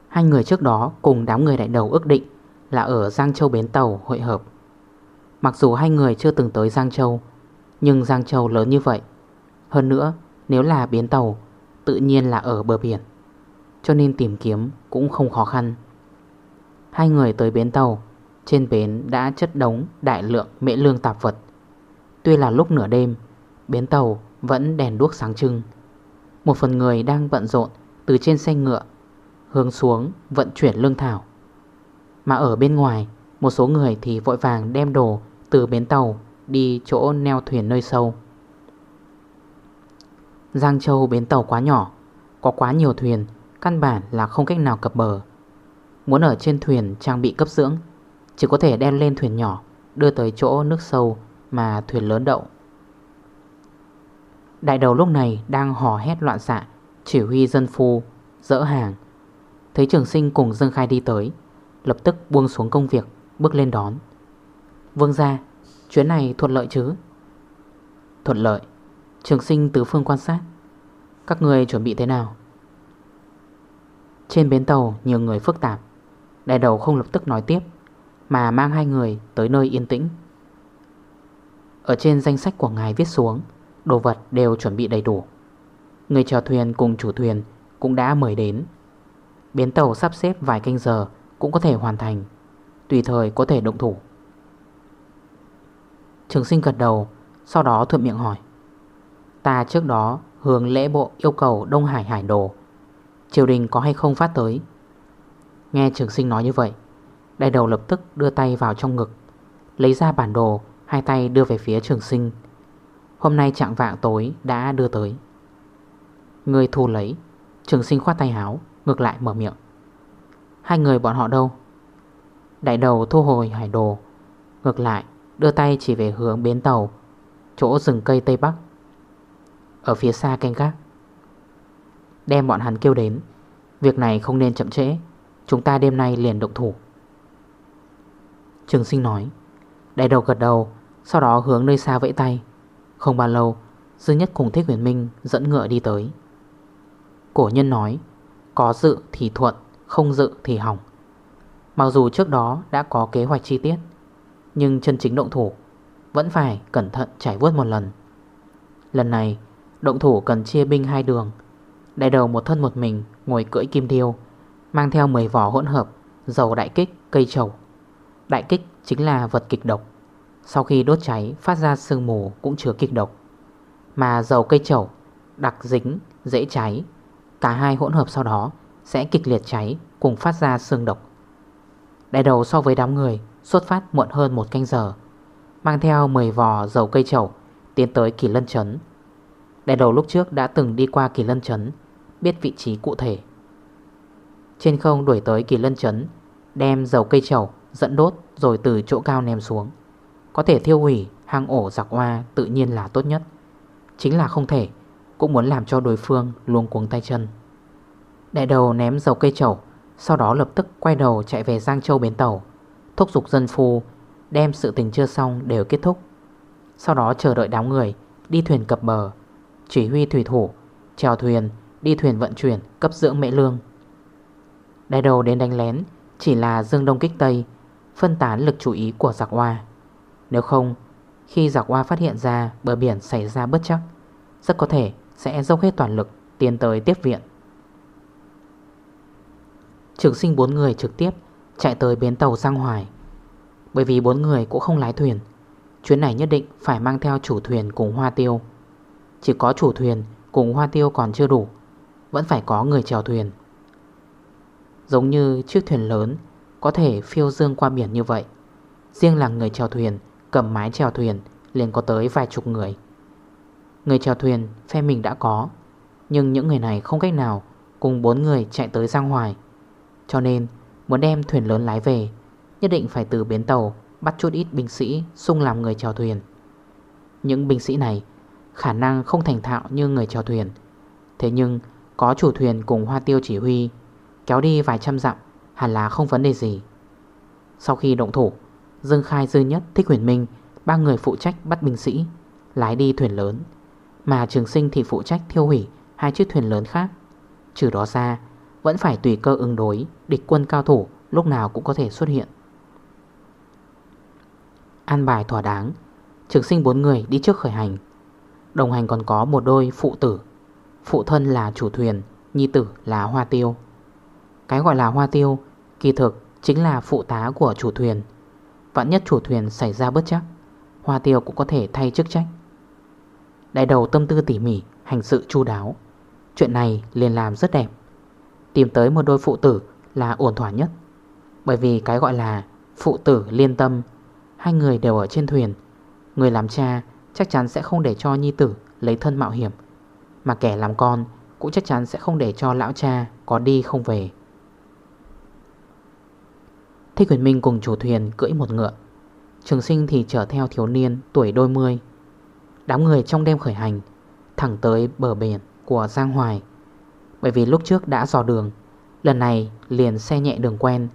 Hai người trước đó cùng đám người đại đầu ước định Là ở Giang Châu Bến Tàu hội hợp. Mặc dù hai người chưa từng tới Giang Châu, Nhưng Giang Châu lớn như vậy. Hơn nữa, nếu là bến tàu, Tự nhiên là ở bờ biển, Cho nên tìm kiếm cũng không khó khăn. Hai người tới bến tàu, trên bến đã chất đống đại lượng mễ lương tạp vật. Tuy là lúc nửa đêm, Bến tàu vẫn đèn đuốc sáng trưng một phần người đang bận rộn Từ trên xe ngựa, Hướng xuống vận chuyển lương thảo. Mà ở bên ngoài, Một số người thì vội vàng đem đồ Từ bến tàu đi chỗ neo thuyền nơi sâu. Giang Châu bến tàu quá nhỏ, Có quá nhiều thuyền, Căn bản là không cách nào cập bờ. Muốn ở trên thuyền trang bị cấp dưỡng, chỉ có thể đem lên thuyền nhỏ, Đưa tới chỗ nước sâu mà thuyền lớn đậu. Đại đầu lúc này đang hò hét loạn xạ, Chỉ huy dân phu, Dỡ hàng. Thấy trường sinh cùng Dương Khai đi tới, Lập tức buông xuống công việc, Bước lên đón. Vương ra Chuyến này thuận lợi chứ? Thuận lợi. Trường sinh từ phương quan sát. Các người chuẩn bị thế nào? Trên bến tàu nhiều người phức tạp. Đại đầu không lập tức nói tiếp, mà mang hai người tới nơi yên tĩnh. Ở trên danh sách của ngài viết xuống Đồ vật đều chuẩn bị đầy đủ. Người chèo thuyền cùng chủ thuyền Cũng đã mời đến. Biến tàu sắp xếp vài canh giờ Cũng có thể hoàn thành, Tùy thời có thể động thủ. Trường sinh gật đầu, Sau đó thuận miệng hỏi. Ta trước đó hướng lễ bộ yêu cầu Đông Hải Hải Đồ. Triều đình có hay không phát tới? Nghe trường sinh nói như vậy, Đại đầu lập tức đưa tay vào trong ngực, Lấy ra bản đồ, Hai tay đưa về phía trường sinh. Hôm nay trạng vạng tối đã đưa tới. Người thu lấy, Trường sinh khoát tay háo, Ngược lại mở miệng. Hai người bọn họ đâu? Đại đầu thu hồi hải đồ, Ngược lại đưa tay chỉ về hướng bến tàu, Chỗ rừng cây Tây Bắc. Ở phía xa canh gác. Đem bọn hắn kêu đến, Việc này không nên chậm trễ, Chúng ta đêm nay liền động thủ. Trường sinh nói, Đại đầu gật đầu, Sau đó hướng nơi xa vẫy tay. Không bao lâu Dương Nhất cùng Thích Huyền Minh dẫn ngựa đi tới. Cổ nhân nói Có dự thì thuận Không dự thì hỏng. Mặc dù trước đó đã có kế hoạch chi tiết Nhưng chân chính động thủ Vẫn phải cẩn thận trải vuốt một lần. Lần này Động thủ cần chia binh hai đường Đại đầu một thân một mình Ngồi cưỡi kim điêu Mang theo 10 vỏ hỗn hợp Dầu đại kích, cây trầu Đại kích chính là vật kịch độc. Sau khi đốt cháy phát ra sương mù cũng chứa kịch độc Mà dầu cây trầu đặc dính, dễ cháy Cả hai hỗn hợp sau đó sẽ kịch liệt cháy cùng phát ra sương độc. Đại đầu so với đám người xuất phát muộn hơn một canh giờ Mang theo 10 vò dầu cây trầu tiến tới kỳ lân chấn. Đại đầu lúc trước đã từng đi qua kỳ lân chấn Biết vị trí cụ thể. Trên không đuổi tới kỳ lân chấn Đem dầu cây trầu Dẫn đốt rồi từ chỗ cao ném xuống. Có thể thiêu hủy hang ổ giặc hoa tự nhiên là tốt nhất. Chính là không thể, Cũng muốn làm cho đối phương luôn cuống tay chân. Đại đầu ném dầu cây trầu Sau đó lập tức quay đầu chạy về Giang Châu bến tàu. Thúc giục dân phu, Đem sự tình chưa xong đều kết thúc. Sau đó chờ đợi đám người, Đi thuyền cập bờ. Chỉ huy thủy thủ, Chèo thuyền, Đi thuyền vận chuyển, cấp dưỡng mẹ lương. Đại đầu đến đánh lén, Chỉ là dương đông kích tây, Phân tán lực chú ý của giặc hoa nếu không, Khi giặc hoa phát hiện ra bờ biển xảy ra bất chắc, Rất có thể sẽ dốc hết toàn lực tiến tới tiếp viện. Trường sinh bốn người trực tiếp chạy tới bến tàu sang Hoài. Bởi vì bốn người cũng không lái thuyền, Chuyến này nhất định phải mang theo chủ thuyền cùng hoa tiêu. Chỉ có chủ thuyền cùng hoa tiêu còn chưa đủ, Vẫn phải có người chèo thuyền. Giống như chiếc thuyền lớn Có thể phiêu dương qua biển như vậy, Riêng là người chèo thuyền Cầm mái chèo thuyền, liền có tới vài chục người. Người chèo thuyền phe mình đã có, Nhưng những người này không cách nào Cùng bốn người chạy tới Giang Hoài Cho nên, muốn đem thuyền lớn lái về, Nhất định phải từ bến tàu Bắt chút ít binh sĩ Xung làm người chèo thuyền. Những binh sĩ này Khả năng không thành thạo như người chèo thuyền. Thế nhưng, có chủ thuyền cùng hoa tiêu chỉ huy, Kéo đi vài trăm dặm Hẳn là không vấn đề gì. Sau khi động thủ Dương Khai Dư Nhất, Thích Huyền Minh, Ba người phụ trách bắt binh sĩ, Lái đi thuyền lớn. Mà trường sinh thì phụ trách thiêu hủy Hai chiếc thuyền lớn khác. Trừ đó ra, Vẫn phải tùy cơ ứng đối, Địch quân cao thủ lúc nào cũng có thể xuất hiện. An bài thỏa đáng, Trường sinh bốn người đi trước khởi hành. Đồng hành còn có một đôi phụ tử. Phụ thân là chủ thuyền, Nhi tử là hoa tiêu. Cái gọi là hoa tiêu Kỳ thực chính là phụ tá của chủ thuyền. Vạn nhất chủ thuyền xảy ra bất chắc, Hoa tiêu cũng có thể thay chức trách. Đại đầu tâm tư tỉ mỉ, Hành sự chu đáo. Chuyện này liền làm rất đẹp. Tìm tới một đôi phụ tử là ổn thỏa nhất. Bởi vì cái gọi là Phụ tử liên tâm, Hai người đều ở trên thuyền. Người làm cha chắc chắn sẽ không để cho nhi tử Lấy thân mạo hiểm, Mà kẻ làm con cũng chắc chắn sẽ không để cho lão cha Có đi không về. Thích Quyền Minh cùng chủ thuyền cưỡi một ngựa. Trường sinh thì chở theo thiếu niên tuổi đôi mươi. Đám người trong đêm khởi hành, Thẳng tới bờ biển của Giang Hoài. Bởi vì lúc trước đã dò đường, Lần này liền xe nhẹ đường quen.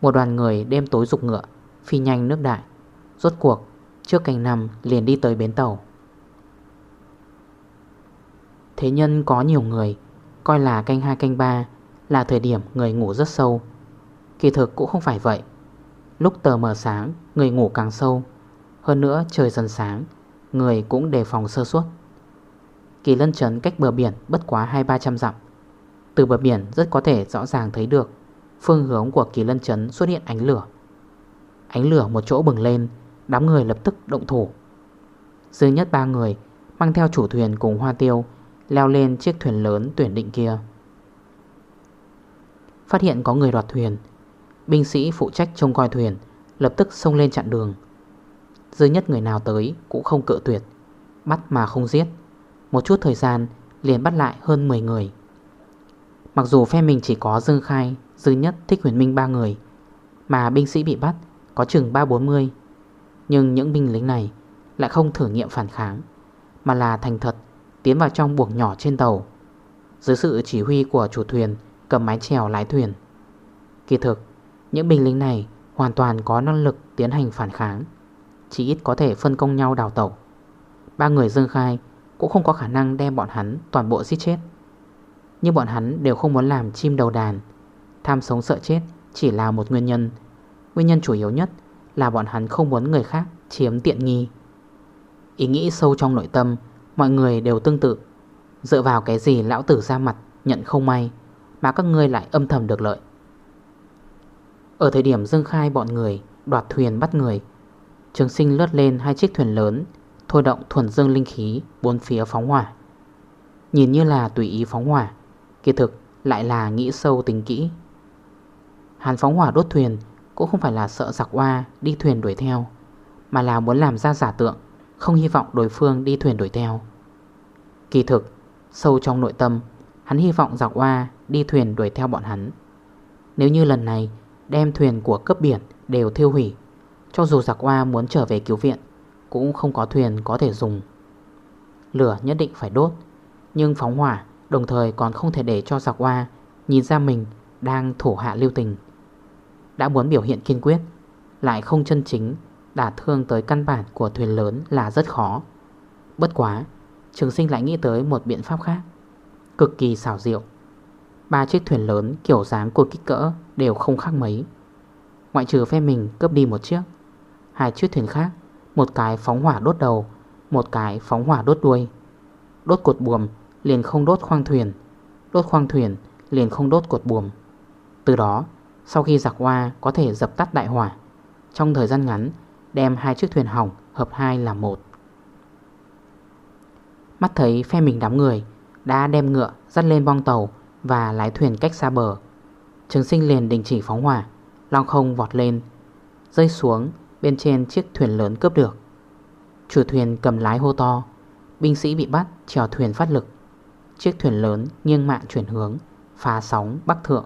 Một đoàn người đêm tối dục ngựa, Phi nhanh nước đại. Rốt cuộc, trước cành nằm liền đi tới bến tàu. Thế nhân có nhiều người, Coi là canh 2 canh 3 Là thời điểm người ngủ rất sâu. Kỳ thực cũng không phải vậy. Lúc tờ mờ sáng, Người ngủ càng sâu. Hơn nữa, trời dần sáng, Người cũng đề phòng sơ suốt Kỳ lân chấn cách bờ biển bất quá 2-300 dặm. Từ bờ biển rất có thể rõ ràng thấy được, Phương hướng của kỳ lân chấn xuất hiện ánh lửa. Ánh lửa một chỗ bừng lên, Đám người lập tức động thủ. Dư nhất ba người Mang theo chủ thuyền cùng hoa tiêu, Leo lên chiếc thuyền lớn tuyển định kia. Phát hiện có người đoạt thuyền Binh sĩ phụ trách trông coi thuyền, Lập tức xông lên chặn đường. Dưới nhất người nào tới cũng không cự tuyệt, Bắt mà không giết. Một chút thời gian, liền bắt lại hơn 10 người. Mặc dù phe mình chỉ có Dương Khai Dư nhất thích huyền minh ba người, Mà binh sĩ bị bắt Có chừng 3-40 Nhưng những binh lính này Lại không thử nghiệm phản kháng, Mà là thành thật Tiến vào trong buồng nhỏ trên tàu. Dưới sự chỉ huy của chủ thuyền, Cầm mái chèo lái thuyền. Kỳ thực những binh lính này hoàn toàn có năng lực tiến hành phản kháng, Chỉ ít có thể phân công nhau đào tẩu. Ba người dương khai cũng không có khả năng đem bọn hắn toàn bộ giết chết. Nhưng bọn hắn đều không muốn làm chim đầu đàn, Tham sống sợ chết chỉ là một nguyên nhân. Nguyên nhân chủ yếu nhất là bọn hắn không muốn người khác chiếm tiện nghi. Ý nghĩ sâu trong nội tâm, Mọi người đều tương tự. Dựa vào cái gì lão tử ra mặt Nhận không may Mà các ngươi lại âm thầm được lợi? Ở thời điểm dâng khai bọn người Đoạt thuyền bắt người, Trường sinh lướt lên hai chiếc thuyền lớn, Thôi động thuần dương linh khí Bốn phía phóng hỏa. Nhìn như là tùy ý phóng hỏa, Kỳ thực lại là nghĩ sâu tính kỹ. Hàn phóng hỏa đốt thuyền Cũng không phải là sợ giặc hoa Đi thuyền đuổi theo, Mà là muốn làm ra giả tượng, Không hy vọng đối phương đi thuyền đuổi theo. Kỳ thực, Sâu trong nội tâm, Hắn hy vọng giặc hoa đi thuyền đuổi theo bọn hắn. Nếu như lần này Đem thuyền của cấp biển đều thiêu hủy. Cho dù giặc hoa muốn trở về cứu viện, Cũng không có thuyền có thể dùng. Lửa nhất định phải đốt, Nhưng phóng hỏa đồng thời còn không thể để cho giặc hoa Nhìn ra mình đang thổ hạ lưu tình. Đã muốn biểu hiện kiên quyết, Lại không chân chính Đả thương tới căn bản của thuyền lớn là rất khó. Bất quá, Trường sinh lại nghĩ tới một biện pháp khác, Cực kỳ xảo diệu. Ba chiếc thuyền lớn kiểu dáng của kích cỡ đều không khác mấy. Ngoại trừ phe mình cướp đi một chiếc, Hai chiếc thuyền khác, Một cái phóng hỏa đốt đầu, Một cái phóng hỏa đốt đuôi. Đốt cột buồm liền không đốt khoang thuyền, Đốt khoang thuyền liền không đốt cột buồm. Từ đó, sau khi giặc hoa có thể dập tắt đại hỏa, Trong thời gian ngắn đem hai chiếc thuyền hỏng hợp hai là một. Mắt thấy phe mình đám người Đã đem ngựa dắt lên bong tàu và lái thuyền cách xa bờ. Trường sinh liền đình chỉ phóng hỏa Long không vọt lên, Rơi xuống bên trên chiếc thuyền lớn cướp được. Chủ thuyền cầm lái hô to, Binh sĩ bị bắt chèo thuyền phát lực. Chiếc thuyền lớn nghiêng mạng chuyển hướng, Phá sóng bắc thượng.